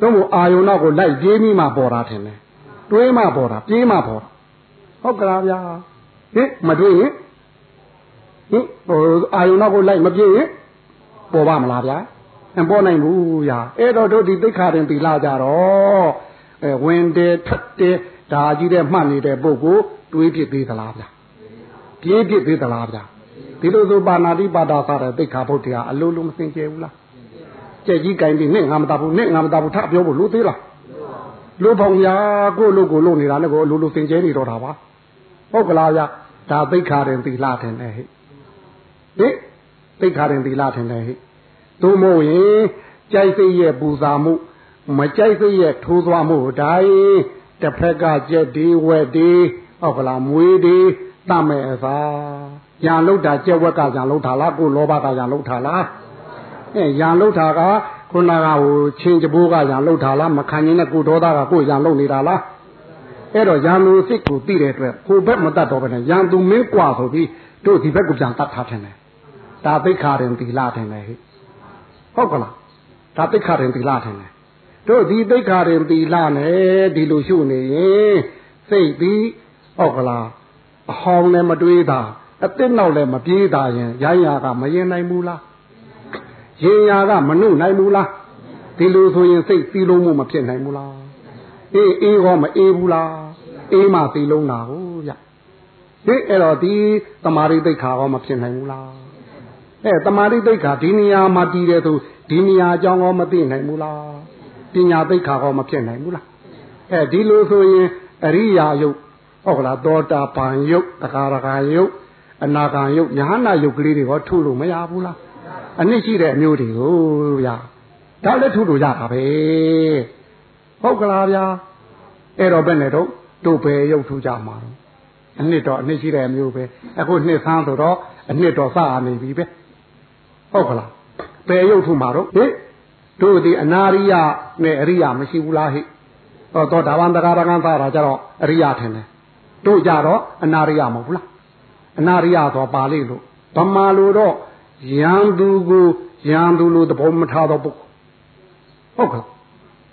တော့မို့အာယုံနောက်ကိုလိုက်ပြေးမိမှပေါ်တာထင်တယ်တွေးမှပေါ်တာပြေးမှပေါ်တာ ဟုတ်ကလားဗျာဟင်မတွေးရင်ဟင်ဟိုအာယုံနောက်ကိုလိုက်မပြေးရင်ပေါ်ပါမလားဗျာမပေါ်နိုင်ဘူးဗျာအဲ့တော့တို့ဒီသိခါရင်တီလာကြတော့အဲဝင်တယ်ထက်တယ်ဒါကြီးတဲ့မှတ်နေတဲ့ပုဂ္ဂိုလ်တွေးဖြစ်သေးသလားဗျာပြေးဖြစ်သေးသလားဗျာဒီလိုဆိုပါဏာတိပါဒသာတဲ့သိခါဘုတ်တရားအလိုလိုမစင်ကြဘူးလားကြက်ကြီးကင်ပြီးနဲ့ငါမတာဘူးနဲ့ငါမတာဘူးထပြောဖို့လို့သေးလားလို့ပေါ့ညာကိုလို့ကိုလို့နေတာနဲ့ကိုလိုလိုစင်ကြဲနေတော့တာပါ ဟုတ်ကလားဗျဒါသိခါရင်တီလာတယ်နဲ့ဟဲ့ဟိသိခါရင်တီလာတယ်နဲ့ဟဲ့သို့မဟုတ်ရင်ကြိုက်စိတ်ရဲ့ပူဇာမှု မကြိုက်စိတ်ရဲ့ထိုးသွားမှုတိုင်းတစ်ဖက်ကကြက်ဒီဝက်ဒီဟုတ်ကလားမွေးဒီတတ်မဲ့အစားရံလောက်တာကြက်ဝက်ကရံလောက်တာလားကိုလောဘကရံလောက်တာလားအဲရံလောက်တာကခုနကဟိုချင်းကြဘိုးကရံလောက်တာလားမခံရင်နဲ့ကိုဒေါသကကိုရံလောက်နေတာလား အဲ့တော့ရံလူစိတ်ကိုသိတဲ့အတွက်ကိုဘက်မတတ်တော့ဘဲနဲ့ရံသူမင်းกว่าဆိုပြီးတို့ဒီဘက်ကပြန်တတ်ထားတယ်ဒါသိခါရင်တီလာတယ်ဟဲ့ဟုတ်ကလားဒါသိခါရင်တီလာတယ်တို့ဒီသိခါရင်တီလာနဲ့ဒီလိုရှုနေရင်စိတ်ပြီးဟုတ်ကလားအဟောင်းနဲ့မတွေးတာအစ်စ်နောက်လည်းမပြေးတာရင်ရိုင်းရာကမရင်နိုင်ဘူးလားရင်ရာကမနှုတ်နိုင်ဘူးလားဒီလိုဆိုရင်စိတ်စီလုံးမှုမဖြစ်နိုင်ဘူးလား အေးအေးကောမအေးဘူးလားအေးမှစီလုံးတာဟုတ်ဗျဒီအဲ့တော့ဒီတမာရိသိခါကောမဖြစ်နိုင်ဘူးလားအဲတမာရိသိခါဒီနေရာမှာတည်တယ်ဆိုဒီနေရာအကြောင်းကောမသိနိုင်ဘူးလားပညာသိခါကောမဖြစ်နိုင်ဘူးလားအဲဒီလိုဆိုရင်အရိယာယုတ်ဟုတ်ကလားသောတာပန်ယုတ်တခါရခါယုတ်အနာဂံယုတ်ညာနာယုတ်ကလေးတွေဟောထုလို့မရဘူးလားအနစ်ရှိတဲ့အမျိုးတွေကိုဗျာဒါလည်းထုလို့ရတာပဲ ဟုတ်ကလားဗျာအဲ့တော့ဘယ်နဲ့တော့တို့ပဲယုတ်ထုကြမှာတော့အနှစ်တော့အနှစ်ရှိတဲ့အမျိုးပဲအခုနှစ်ဆန်းဆိုတော့အနှစ်တော့စနေပြီပဲဟုတ်ကလားဘယ်ယုတ်ထုမှာတော့ဟိတို့ဒီအနာရိယနဲ့အရိယမရှိဘူးလားဟိဟောတော့ဒါဝန္တကာရကံသာတာကြတော့အရိယထင်တယ်တို့ကြတော့အနာရိယမဟုတ်ဘူးလားအနာရိယဆိုပါဠိလို့ဗမာလိုတော့ယံသူကိုယံသူလိုသဘောမထားတော့ပုဂ္ဂိုလ်ဟုတ်ကဲ့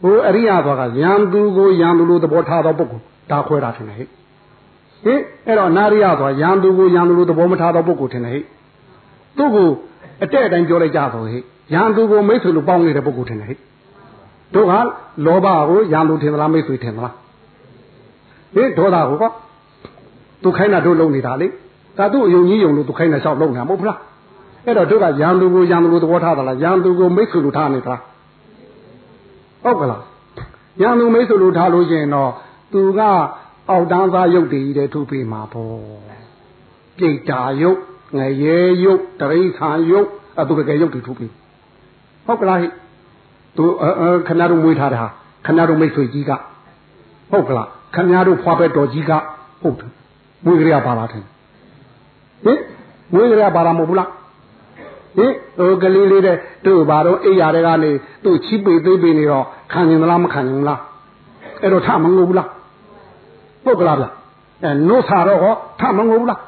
ဟိုအရိယဆိုတာကယံသူကိုယံသူလိုသဘောထားတော့ပုဂ္ဂိုလ်ဒါခွဲတာထင်တယ်ဟဲ့ဟင်အဲ့တော့အနာရိယဆိုတာယံသူကိုယံသူလိုသဘောမထားတော့ပုဂ္ဂိုလ်ထင်တယ်ဟဲ့သူ့ကိုအတဲ့အတိုင်းပြောလိုက်ကြဆိုဟဲ့ယံသူကိုမိတ်ဆွေလိုပေါင်းနေတဲ့ပုဂ္ဂိုလ်ထင်တယ်ဟဲ့တို့ကလောဘကိုယံသူထင်သလားမိတ်ဆွေထင်သလားဟင်ဒေါသကိုကသူခိုင်းတာတို့လုံနေတာလေဒါသူ့အယုံကြီးယုံလို့သူခိုင်းတာလျှောက်လုံနေတာမဟုတ်ဘူးလားအဲ့တော့တို့ကရန်သူကိုရန်သူကိုသဘောထားသလားရန်သူကိုမိတ်ဆွေလိုထားနေသလား ဟုတ်ကလားရန်သူမိတ်ဆွေလိုထားလို့ရှိရင်တော့သူကအောက်တန်းသားရုပ်တည်တဲ့ထုပေးမှာပေါ့ပြိတ္တာရုပ်ငရဲရုပ်တရိษံရုပ်အတူတကယ်ရုပ်တည်ထုပေးဟုတ်ကလားဟိသူခဏတို့မွေးထားတာခဏတို့မိတ်ဆွေကြီးကဟုတ်ကလားခဏတို့ဖွာပဲတော်ကြီးကဟုတ်တယ်မွေးကြရပါလားထင်ဟင်မွေးကြရပါလားမဟုတ်ဘူးလား ဟင်ဟိုကလေးလေးတဲ့တို့ဘာတော့အိယာတွေကနေသူ့ချီးပေသေးပေနေတော့ခံရင်သလားမခံရင်လားအဲ့တော့ထမငိုဘူးလားပုတ်ကလားဗျအဲနို့စာတော့ဟောထမငိုဘူးလား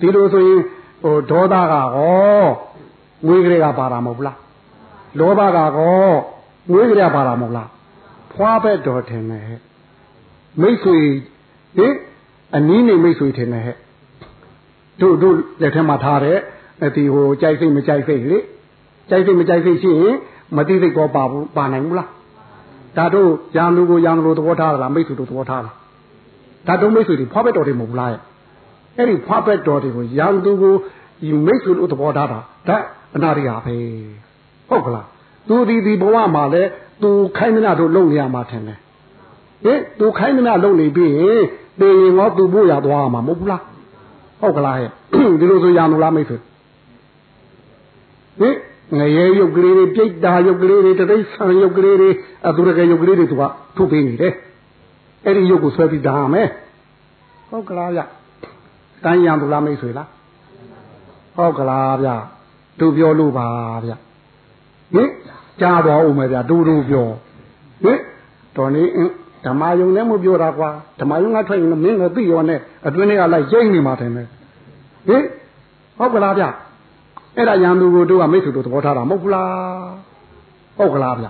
ဒီလိုဆိုရင်ဟိုဒေါသကဟောငွေကလေးကပါတာမဟုတ်ဘူးလားလောဘကဟောငွေကလေးကပါတာမဟုတ်လားဖွာဘက်တော်ထင်တယ်မိတ်ဆွေဟင်အနည်းနေမိတ်ဆွေထင်တယ်ဟဲ့တို့တို့လက်ထက်မှာထားတဲ့ အတီဟိုကြိုက်စိတ်မကြိုက်စိတ်လေကြိုက်စိတ်မကြိုက်စိတ်ရှိရင်မတိစိတ်ကောပါဘူးပါနိုင်ဘူးလားဒါတို့ရံလူကိုရံလူသဘောထားလားမိတ်ဆွေတို့သဘောထားလားဒါတို့မိတ်ဆွေတွေဖွားဘက်တော်တွေမဟုတ်လားရဲ့အဲ့ဒီဖွားဘက်တော်တွေကိုရံသူကိုဒီမိတ်ဆွေတို့သဘောထားတာဒါအနာရိယာပဲဟုတ်ကလားသူဒီဒီဘဝမှာလဲသူခိုင်းမနာတို့လုံနေရမှာထင်တယ်ဟင်သူခိုင်းမနာလုံနေပြီးရင်တေရင်ငေါသူဖို့ရသွားမှာမဟုတ်ဘူးလားဟုတ်ကလားဟဲ့ဒီလိုဆိုရံလို့လားမိတ်ဆွေ ဟင်ငရဲရုပ်ကလေးတွေပြိတ္တာရုပ်ကလေးတွေတတိဆံရုပ်ကလေးတွေအသူရကရုပ်ကလေးတွေသူကထုတ်ပေးနေတယ်အဲ့ဒီရုပ်ကိုဆွဲပြီးဒါမယ်ဟုတ်ကလားဗျတန်းရံသူလားမိတ်ဆွေလားဟုတ်ကလားဗျသူပြောလို့ပါဗျဟင်ကြားတော်ဦးမယ်ဗျတူတူပြောဟင်တော်နေဓမ္မယုံလည်းမပြောတာကွာဓမ္မယုံကထွက်ရင်မင်းလည်းသိရောနဲ့အတွင်းထဲကလိုက်ရိမ့်နေမှာတယ်ဟင်ဟုတ်ကလားဗျ အဲ့ဒါရံသူကိုတို့ကမိတ်ဆွေတို့သဘောထားတာမဟုတ်ဘူးလားဟုတ်ကလားဗျ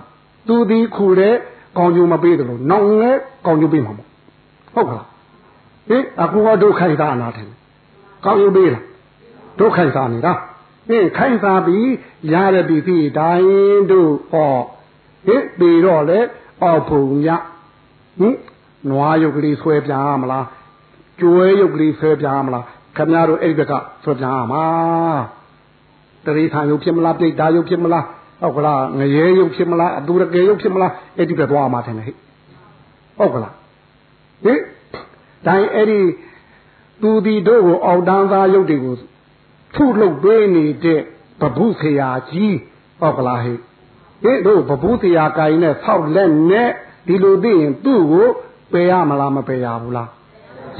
သူဒီခုတဲ့ကောင်းကျိုးမပေးတယ်လို့နောင်လည်းကောင်းကျိုးပေးမှာမဟုတ်ဟုတ်ကလားဟင်အခုတော့ဒုက္ခိုက်တာနာတယ်ကောင်းကျိုးပေးလားဒုက္ခိုက်တာနေတာဟင်ခိုင်စားပြီးရတဲ့ပြည်စီတိုင်းတို့ဟောဟင်ပြီးတော့လေအောက်ပုံရဟင်နွားရုပ်ကလေးဆွဲပြားမလားကျွဲရုပ်ကလေးဆွဲပြားမလားခင်ဗျားတို့အဲ့ဒီဘက်ကဆွဲပြားမှာ တရိษံရုပ်ဖြစ်မလားပြိတ္တာရုပ်ဖြစ်မလားဟုတ်ကလားငရဲရုပ်ဖြစ်မလားအတူရကေရုပ်ဖြစ်မလားအဲ့ဒီဘက်သွားမှာတယ်ဟဲ့ဟုတ်ကလားဟင်တိုင်းအဲ့ဒီသူဒီတို့ကိုအောက်တန်းသားရုပ်တွေကိုထုလုပ်ပေးနေတဲ့ဗဗုဆရာကြီးဟုတ်ကလားဟဲ့ဟင်တို့ဗဗုဆရာကိုင်နဲ့ဆောက်လက်နဲ့ဒီလိုသိရင်သူ့ကိုပယ်ရမလားမပယ်ရဘူးလား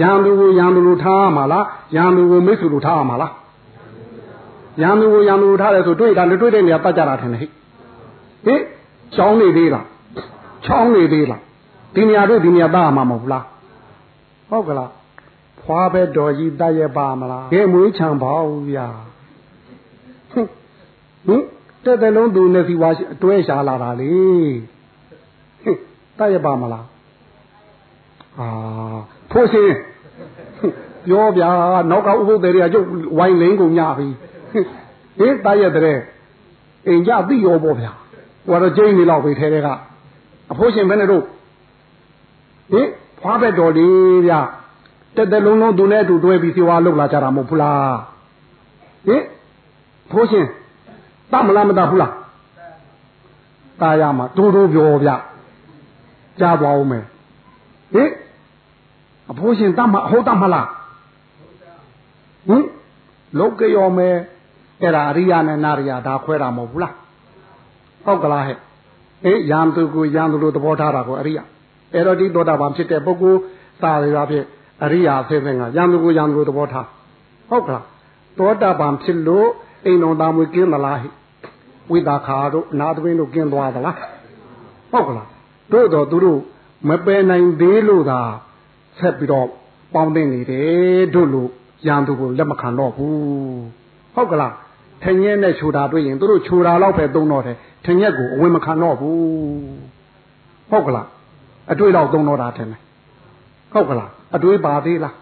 ရံသူကိုရံသူလိုထားရမှာလားရံသူကိုမိတ်ဆွေလိုထားရမှာလား ရံသူကိုရံသူလိုထားတယ်ဆိုတွေ့တာတွေ့တဲ့နေရာပတ်ကြတာထင်တယ်ဟိဟိချောင်းနေသေးလားချောင်းနေသေးလားဒီနေရာတို့ဒီနေရာသားမှာမဟုတ်လားဟုတ်ကလားဖွာပဲတော်ကြီးတတ်ရပါမလားကဲမွေးချံပါဦးဗျာဟင်တက်တဲ့လုံးသူနဲ့စီဝါအတွဲရှာလာတာလေဟင်တတ်ရပါမလားအာဖိုးရှင်ပြောဗျာနောက်ကဥပုသ်တွေကကျုပ်ဝိုင်းလင်းကုန်ညပြီ ဟင်တတ်ရတဲ့အိမ်ကြသိရောပေါ့ဗျာဟိုတော့ကျင်းနေလောက်ပဲထဲထဲကအဖိုးရှင်ဘယ်နဲ့တို့ဟင်ဖွားဘက်တော်လေးဗျတက်တက်လုံးလုံးသူနဲ့အတူတွဲပြီးစီဝါလောက်လာကြတာမဟုတ်ဘူးလားဟင်ဖိုးရှင်တမလားမတဘူးလားตายရမှာတိုးတိုးပြောဗျကြားသွားဦးမယ်ဟင်အဖိုးရှင်တမဟုတ်တမလားဟင်လောကရောမယ် အဲ့ဒါအရိယာနဲ့နာရိယာဒါခွဲတာမဟုတ်ဘူးလားဟုတ်ကလားဟဲ့အေးယံသူကိုယံသူလို့သဘောထားတာကိုအရိယာအဲ့တော့ဒီသောတာပန်ဖြစ်တဲ့ပုဂ္ဂိုလ်သာရရာဖြစ်အရိယာဆင်းတဲ့ကယံသူကိုယံသူလို့သဘောထားဟုတ်ကလားသောတာပန်ဖြစ်လို့အိမ်တော်သားမွေကင်းမလားဟိဝိသခာတို့အနာသဘင်းတို့ကင်းသွားသလားဟုတ်ကလားတို့တော့သူတို့မပယ်နိုင်သေးလို့သာဆက်ပြီးတော့ပေါင်းတင်နေတယ်တို့လို့ရန်သူကိုလက်မခံတော့ဘူးဟုတ်ကလား ထင်ရဲ့နဲ့ခြူတာတွေ့ရင်တို့ခြူတာတော့ပဲသုံးတော့တယ်ထင်ရက်ကိုအဝင်မခံတော့ဘူးဟုတ်ကလားအတွေ့တော့သုံးတော့တာထင်တယ်ဟုတ်ကလားအတွေ့ပါသေးလား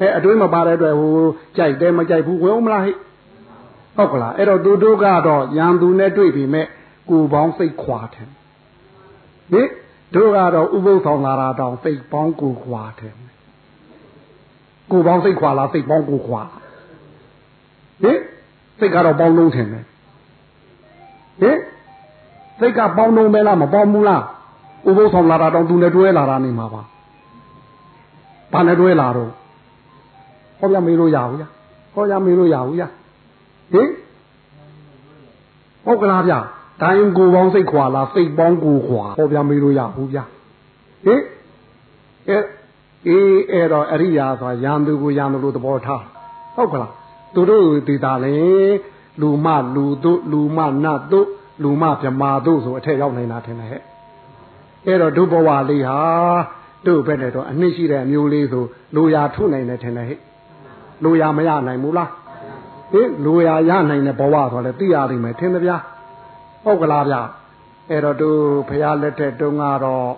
အဲအတွေ့မပါတဲ့အတွက်ဟိုကြိုက်တယ်မကြိုက်ဘူးဝင်အောင်မလားဟိဟုတ်ကလားအဲ့တော့သူတို့ကတော့ရန်သူနဲ့တွေ့ပြီမဲ့ကိုပေါင်းစိတ်ခွာတယ်ဟိတို့ကတော့ဥပုသ်ဆောင်လာတာတောင်စိတ်ပေါင်းကိုခွာတယ်ကိုပေါင်းစိတ်ခွာလားစိတ်ပေါင်းကိုခွာဟိ စိတ်ကတော့ပေါင်းလုံးထင်တယ်ဟိစိတ်ကပေါင်းလုံးပဲလားမပေါင်းဘူးလားဥပုသ်ဆောင်လာတာတောင်သူနဲ့တွဲလာတာနေမှာပါဘာနဲ့တွဲလာတော့ဟောပြမေးလို့ရဘူးလားဟောပြမေးလို့ရဘူးလားဟင်ဟုတ်ကလားဗျတိုင်းကိုပေါင်းစိတ်ခွာလားစိတ်ပေါင်းကိုခွာဟောပြမေးလို့ရဘူးဗျဟင်အဲအေးအဲ့တော့အရိယာဆိုတာရံသူကိုရံသူလို့သဘောထားဟုတ်ကလား သူတို့ဒီတာလေလူမလူတို့လူမနတ်တို့လူမဗြမာတို့ဆိုအထက်ရောက်နေတာထင်တယ်ဟဲ့အဲ့တော့ဒုဘဝလေးဟာတို့ဘက်နဲ့တော့အနှစ်ရှိတဲ့အမျိုးလေးဆိုလူရာထုနိုင်တယ်ထင်တယ်ဟဲ့လူရာမရနိုင်ဘူးလားဟင်လူရာရနိုင်တဲ့ဘဝဆိုလဲသိရလိမ့်မယ်ထင်သဗျာဟုတ်ကလားဗျအဲ့တော့တို့ဖရာလက်ထက်တုန်းကတော့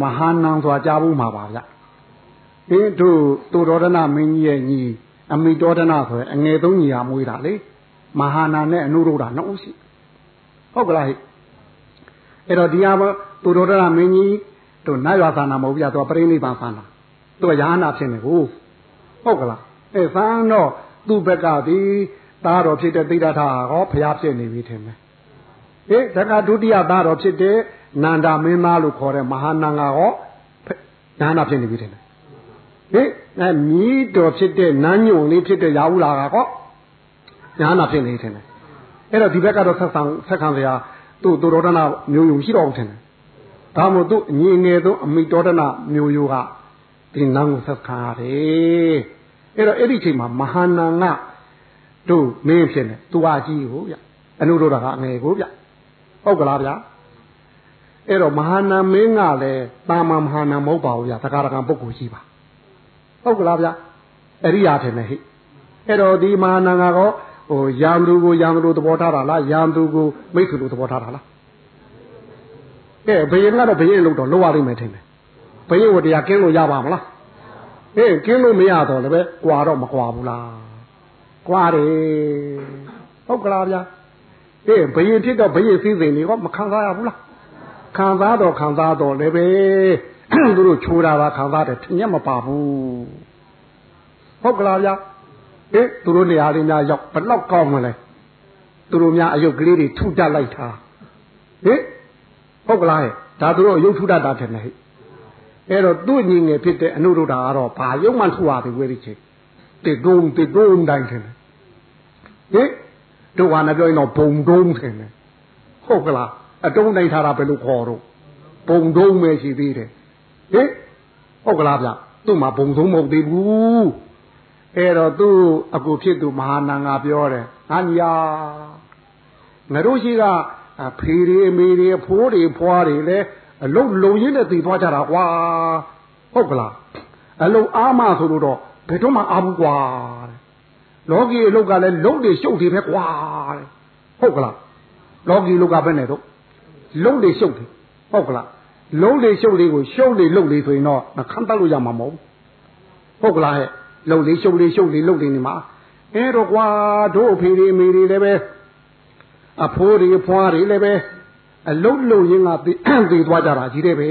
မဟာနံဆိုတာကြားဘူးမှာပါဗျ ဟင်တို့တူတော်ဒနာမင်းကြီးရဲ့ညီအမိတော်ဒနာဆိုရင်အငယ်သုံးညီဟာမွေးတာလေမဟာနာနဲ့အနုရုဒ္ဓနှစ်ဦးရှိဟုတ်ကလားဟိအဲ့တော့ဒီဟာတူတော်ဒနာမင်းကြီးတို့နတ်ရွာသာနာမဟုတ်ဗျာသူကပရိနိဗ္ဗာန်သာနာသူကယာဟနာဖြစ်နေကိုဟုတ်ကလားအဲသံတော့သူ့ဘက်ကဒီသားတော်ဖြစ်တဲ့သိဒ္ဓထာဟောဖျားဖြစ်နေပြီထင်တယ်ဟေးဒါကဒုတိယသားတော်ဖြစ်တဲ့နန္ဒမင်းသားလို့ခေါ်တဲ့မဟာနန္ဒဟောယာဟနာဖြစ်နေပြီထင်တယ် ဟေးအဲမြီးတော်ဖြစ်တဲ့နန်းညုံလေးဖြစ်တဲ့ရာဟုလာကဟောယာဟနာဖြစ်နေထင်တယ်အဲ့တော့ဒီဘက်ကတော့ဆက်ဆံဆက်ခံစရာသူ့သူတော်ဒနာမျိုးယုံရှိတော့ဘူးထင်တယ်ဒါမို့သူ့အငြင်းငယ်ဆုံးအမိတော်ဒနာမျိုးယိုကဒီနန်းကိုဆက်ခံရတယ်အဲ့တော့အဲ့ဒီချိန်မှာမဟာနာငတို့မင်းဖြစ်နေသူအကြီးကိုဗျအနုဒ္ဒရာကအငယ်ကိုဗျဟုတ်ကလားဗျအဲ့တော့မဟာနာမင်းကလည်းတာမန်မဟာနာမဟုတ်ပါဘူးဗျသက္ကာရကံပုဂ္ဂိုလ်ရှိပါ ဟုတ်ကလားဗျအရိယာထင်တယ်ဟိအဲ့တော့ဒီမဟာနာငါကောဟိုယံသူကိုယံသူသဘောထားတာလားယံသူကိုမိတ်ဆွေလိုသဘောထားတာလားကဲဘယင်ကတော့ဘယင်လို့တော့လောက်ရလိမ့်မယ်ထင်တယ်ဘယင်ဝတရားကင်းလို့ရပါမလားဟေးကင်းလို့မရတော့လည်းပဲကွာတော့မကွာဘူးလားကွာတယ်ဟုတ်ကလားဗျာဟေးဘယင်ဖြစ်တော့ဘယင်စည်းစိမ်တွေကောမခံစားရဘူးလားခံစားတော့ခံစားတော့လည်းပဲ သူတို့ချိုးတာပါခံစားတယ်ထင်ရမပါဘူးဟုတ်ကလားဗျာဟေးသူတို့နေရာလေးများရောက်ဘလောက်ကောင်းမလဲသူတို့များအယုတ်ကလေးတွေထုတက်လိုက်တာဟေးဟုတ်ကလားဟဲ့ဒါသူတို့ရုပ်ထုတတ်တာထင်တယ်ဟဲ့အဲ့တော့သူ့ညီငယ်ဖြစ်တဲ့အနုရုဒ္ဓကတော့ဘာရုပ်မှထုရသေးဝဲဒီချင်းတေတုံးတေတုံးတိုင်းထင်တယ်ဟင်တို့ကလည်းပြောရင်တော့ဘုံတုံးထင်တယ်ဟုတ်ကလားအတုံးတိုင်းထားတာဘယ်လိုခေါ်တော့ဘုံတုံးပဲရှိသေးတယ် ဟင်ဟုတ်ကလားဗျသူ့မှာဘုံသုံးမဟုတ်သေးဘူးအဲ့တော့သူ့အကူဖြစ်သူမဟာနာငါပြောတယ်ငါညာငါတို့ရှိကဖေတွေအမေတွေဖိုးတွေဖွားတွေလဲအလုံးလုံရင်းနဲ့တည်သွားကြတာကွာဟုတ်ကလားအလုံးအားမဆိုလို့တော့ဘယ်တော့မှအားဘူးကွာလောကီအလုပ်ကလည်းလုံးတွေရှုပ်တွေပဲကွာဟုတ်ကလားလောကီလောကပဲနဲ့တော့လုံးတွေရှုပ်တယ်ဟုတ်ကလား လုံးတွေရှုပ်လေးကိုရှုပ်လေးလုပ်လေးဆိုရင်တော့ခန်းတက်လို့ရမှာမဟုတ်ဟုတ်ကလားဟဲ့လုံလေးရှုပ်လေးရှုပ်လေးလုပ်နေနေမှာအဲတော့ကွာတို့အဖေတွေအမေတွေလည်းပဲအဖိုးတွေဖွားတွေလည်းပဲအလုံးလုံးရင်းကသေသေသွားကြတာကြီးတယ်ပဲ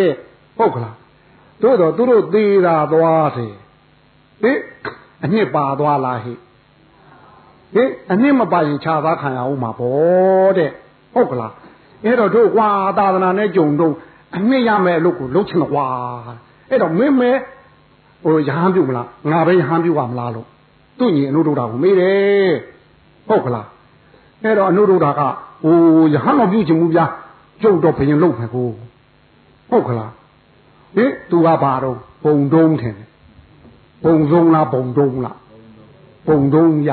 တဲ့ဟုတ်ကလားတို့တော့သူတို့သေတာသွားတယ်ဟင်အနှစ်ပါသွားလားဟိဟင်အနှစ်မပါရင်ခြာသားခံရအောင်မှာပေါ့တဲ့ဟုတ်ကလား အဲ့တော့တို့ကွာသာသနာနဲ့ကြုံတော့အနှစ်ရမယ်လို့ကိုလုံးချင်တော့ကွာအဲ့တော့မင်းမဲဟိုရဟန်းပြုမလားငါပဲရဟန်းပြုပါမလားလို့သူ့ညီအနုဒ္ဒတာကိုမေးတယ်ဟုတ်ကလားအဲ့တော့အနုဒ္ဒတာကဟိုရဟန်းတော်ပြုချင်မှုဗျာကျုပ်တော့ဘယင်လုပ်မယ်ကိုဟုတ်ကလားဟင်သူကဘာတော့ဘုံတုံးထင်တယ်ဘုံဆုံးလားဘုံတုံးလားဘုံတုံးရ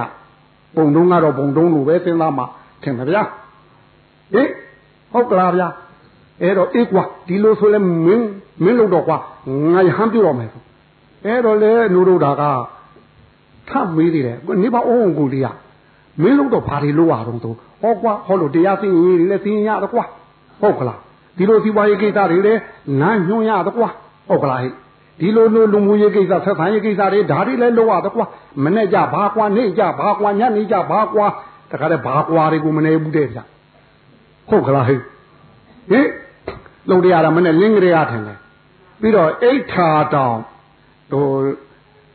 ဘုံတုံးကတော့ဘုံတုံးလို့ပဲစဉ်းစားမှထင်တယ်ဗျာဟင် ဟုတ်ကလားဗျာအဲ့တော့အေးကွာဒီလိုဆိုလဲမင်းမင်းလို့တော့ကွာငါရဟန်းပြုတော့မယ်အဲ့တော့လေနုရုဒ္ဓကထပ်မေးသေးတယ်နေပါအောင်ကိုလေးကမင်းလို့တော့ဘာတွေလို့ရတော့သူဟောကွာဟောလို့တရားစင်ရေးတွေလည်းစင်ရတော့ကွာဟုတ်ကလားဒီလိုစီပွားရေးကိစ္စတွေလည်းနားညွှန်းရတော့ကွာဟုတ်ကလားဟဲ့ဒီလိုလိုလူမှုရေးကိစ္စဆက်ဆံရေးကိစ္စတွေဒါတွေလည်းလုပ်ရတော့ကွာမနဲ့ကြဘာကွာနေကြဘာကွာညနေကြဘာကွာတခါတည်းဘာကွာတွေကိုမနေဘူးတဲ့ဗျ ဟုတ်ကလားဟဲ့ဟင်လုံတရားရမနဲ့လင်းကြရထင်တယ်ပြီးတော့အိဋ္ဌာတောင်ဟို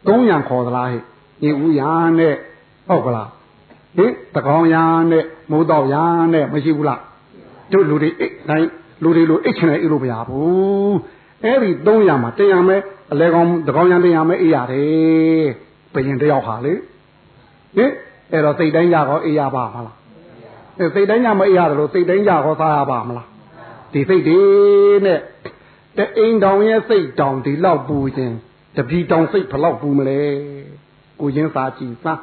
သုံးရံခေါ်သလားဟဲ့ညီဦးရနဲ့ဟုတ်ကလားဟင်တကောင်ရနဲ့မိုးတော့ရနဲ့မရှိဘူးလားတို့လူတွေအိတ်တိုင်းလူတွေလိုအိတ်ချင်တယ်အိတ်လို့မရဘူးအဲ့ဒီ300မှာ100မဲအလဲကောင်တကောင်ရ100မဲအေးရတယ်ဘယင်တယောက်ဟာလေဟင်အဲ့တော့စိတ်တိုင်းကြတော့အေးရပါမလားအဲ စိတ်တိုင်းကြမအေးရတယ်လို့စိတ်တိုင်းကြဟောစားရပါမလားဒီစိတ်တွေနဲ့တအိမ်တောင်ရဲ့စိတ်တောင်ဒီလောက်ပူခြင်းတပြီတောင်စိတ်ဘလောက်ပူမလဲကိုချင်းစာကြည့်စား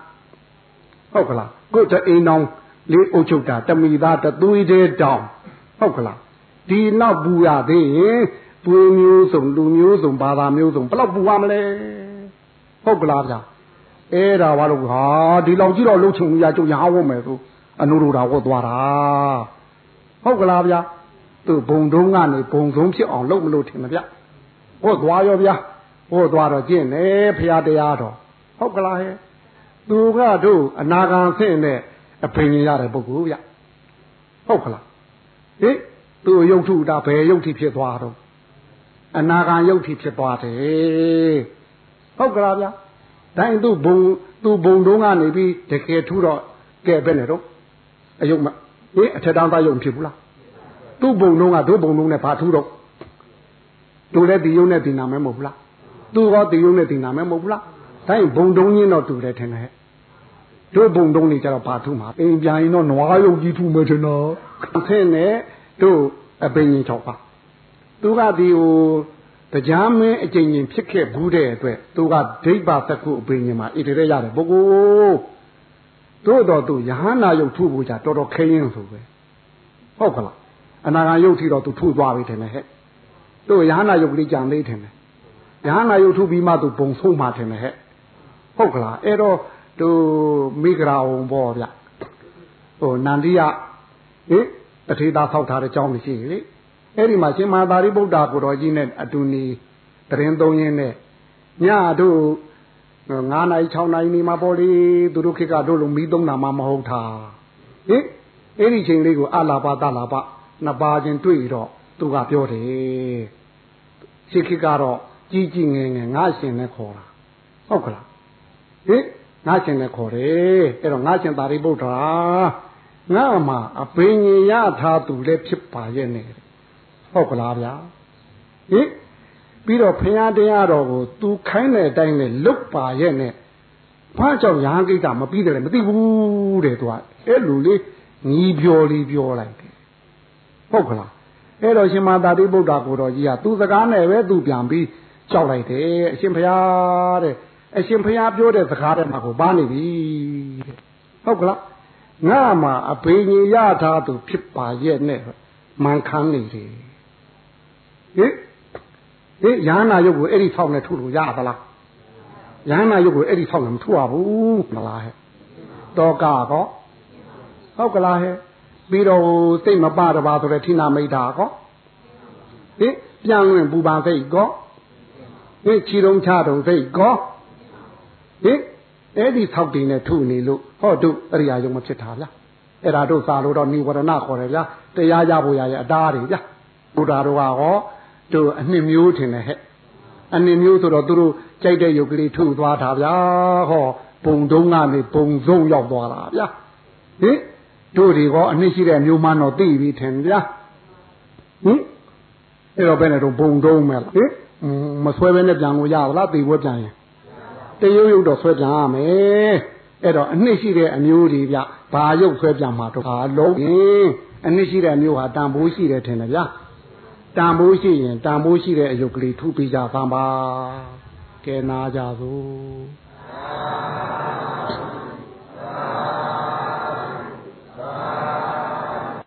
ဟုတ်ကလားကိုတအိမ်တောင်လေးအုပ်ချုပ်တာတမိသားတသွေးတဲ့တောင်ဟုတ်ကလားဒီနောက်ပူရသေးရင်ပွေမျိုးစုံလူမျိုးစုံဘာသာမျိုးစုံဘလောက်ပူရမလဲဟုတ်ကလားဗျာအဲ့ဒါဘာလို့ဟာဒီလောက်ကြီးတော့လှုပ်ချုံရကြုံရဟောမယ်ဆို အနုရူတာဝတ်သွားတာဟုတ်ကလားဗျာသူဘုံတုံးကနေဘုံဆုံးဖြစ်အောင်လုပ်မလို့ထင်မဗျဟောသွားရောဗျာဟောသွားတော့ကျင့်နေဖရာတရားတော်ဟုတ်ကလားဟဲ့သူကတို့အနာဂံဆင့်နဲ့အပင်ရတဲ့ပုဂ္ဂိုလ်ဗျဟုတ်ကလားဟင်သူရုပ်ထုတာဘယ်ရုပ်ထိဖြစ်သွားတော့အနာဂံရုပ်ထိဖြစ်သွားတယ်ဟုတ်ကလားဗျတိုင်းသူဘုံသူဘုံတုံးကနေပြီးတကယ်ထူတော့ကဲပဲနဲ့တော့ အယုတ်မဟင်အထက်တန်းသားယုံဖြစ်ဘူးလားသူ့ဘုံတုံးကတို့ဘုံတုံးနဲ့ဘာထူတော့တို့လည်းဒီယုံနဲ့ဒီနာမဲမဟုတ်ဘူးလားသူကဒီယုံနဲ့ဒီနာမဲမဟုတ်ဘူးလားတိုင်းဘုံတုံးချင်းတော့တူတယ်ထင်တယ်တို့ဘုံတုံးနေကြတော့ဘာထုမှာအိမ်ပြန်ရင်တော့နွားယုံကြီးထုမယ်ထင်တော့ဆင်းနဲ့တို့အပင်ကြီး၆ပါသူကဒီဟိုတရားမင်းအကျဉ်းချင်းဖြစ်ခဲ့ဘူးတဲ့အတွက်သူကဒိဗ္ဗသကုအပင်ကြီးမှာဣတိရရတယ်ပုဂ္ဂိုလ် တို့တော့သူယဟနာယုတ်ထုဖို့ကြတော်တော်ခင်းရင်ဆိုပဲဟုတ်ကလားအနာဂံယုတ်ထီတော့သူထုသွားပြီထင်တယ်ဟဲ့တို့ယဟနာယုတ်ကလေးကြံလေးထင်တယ်ယဟနာယုတ်ထုပြီးမှသူဘုံဆုံးမှထင်တယ်ဟဲ့ဟုတ်ကလားအဲ့တော့သူမိဂရာဝန်ပေါ့ဗျဟိုနန္ဒီယဟင်တထေသာဆောက်ထားတဲ့ကျောင်းရှိလေအဲ့ဒီမှာရှင်မသာရိပုတ္တကိုတော်ကြီးနဲ့အတူနေတရင်သုံးရင်းနဲ့ညတို့ 9နိုင်6နိုင်နေမှာပေါ့လေသူတို့ခေတ်ကတို့လိုမီးသုံးတာမှမဟုတ်တာဟင်အဲ့ဒီချိန်လေးကိုအလာပါတလာပါနှစ်ပါးချင်းတွေ့တော့သူကပြောတယ်ရှေခေတ်ကတော့ကြီးကြီးငယ်ငယ်ငါရှင်နဲ့ခေါ်တာဟုတ်ကလားဟင်ငါရှင်နဲ့ခေါ်တယ်အဲ့တော့ငါရှင်သာရိပုတ္တရာငါမှာအပင်ကြီးရထားသူလည်းဖြစ်ပါရဲ့နဲ့ဟုတ်ကလားဗျာဟင် ပြီးတော့ဖရာတရားတော်ကိုသူခိုင်းတဲ့အတိုင်းနဲ့လွတ်ပါရဲ့နဲ့ဘာကြောင့်ရဟန်းကိစ္စမပြီးတယ်လဲမသိဘူးတဲ့သူကအဲ့လူလေးညီပြောလေးပြောလိုက်တယ်ဟုတ်ကလားအဲ့တော့ရှင်မသာတိဗုဒ္ဓကိုတော်ကြီးကသူစကားနဲ့ပဲသူပြန်ပြီးကြောက်လိုက်တယ်အရှင်ဖရာတဲ့အရှင်ဖရာပြောတဲ့စကားတွေမှာကိုပါနေပြီတဲ့ဟုတ်ကလားငါမှာအဘေကြီးရထားသူဖြစ်ပါရဲ့နဲ့မန်ခမ်းနေတယ်ဟင် ဟင်ရဟနာယုတ်ကိုအဲ့ဒီဖောက်နဲ့ထုလို့ရသလားရဟနာယုတ်ကိုအဲ့ဒီဖောက်နဲ့မထုရဘူးမလားဟဲ့တောကတော့ဟုတ်ကလားဟဲ့ပြီးတော့စိတ်မပတပါဆိုတဲ့ဌိနာမိတ်တာကောဟင်ပြန်ဝင်ပူပန်စိတ်ကောဟင်ခြေတုံးချတုံစိတ်ကောဟင်အဲ့ဒီဆောက်တင်နဲ့ထုနေလို့ဟောတို့အရိယာယုံမဖြစ်တာဗျာအဲ့ဒါတို့စာလို့တော့နိဝရဏခေါ်တယ်ဗျာတရားရဖို့ရရဲ့အတားတွေဗျာဘုရားတို့ကဟော တို့အနှစ်မျိုးထင်တယ်ဟဲ့အနှစ်မျိုးဆိုတော့သူတို့ကြိုက်တဲ့ယုတ်ကလေးထုသွားတာဗျာဟောပုံတုံးကနေပုံစုံရောက်သွားတာဗျာဟင်တို့ဒီကောအနှစ်ရှိတဲ့မျိုးမှန်းတော့သိပြီထင်ဗျာဟင်အဲ့တော့ဘယ်နဲ့တော့ဘုံတုံးမဲ့လားဟင်မဆွဲဘဲနဲ့ပြန်ကိုရပါလားသိပွဲပြန်ရင်တရုပ်ရုပ်တော့ဆွဲပြန်ရမယ်အဲ့တော့အနှစ်ရှိတဲ့အမျိုးတွေဗျဘာရုပ်ဆွဲပြန်မှာတော့ဟာလုံးရင်အနှစ်ရှိတဲ့အမျိုးဟာတန်ဖိုးရှိတယ်ထင်တယ်ဗျာ တန်ဖိုးရှိရင်တန်ဖိုးရှိတဲ့အယုတ်ကလေးထူပေးကြသံပါကဲနာကြသို့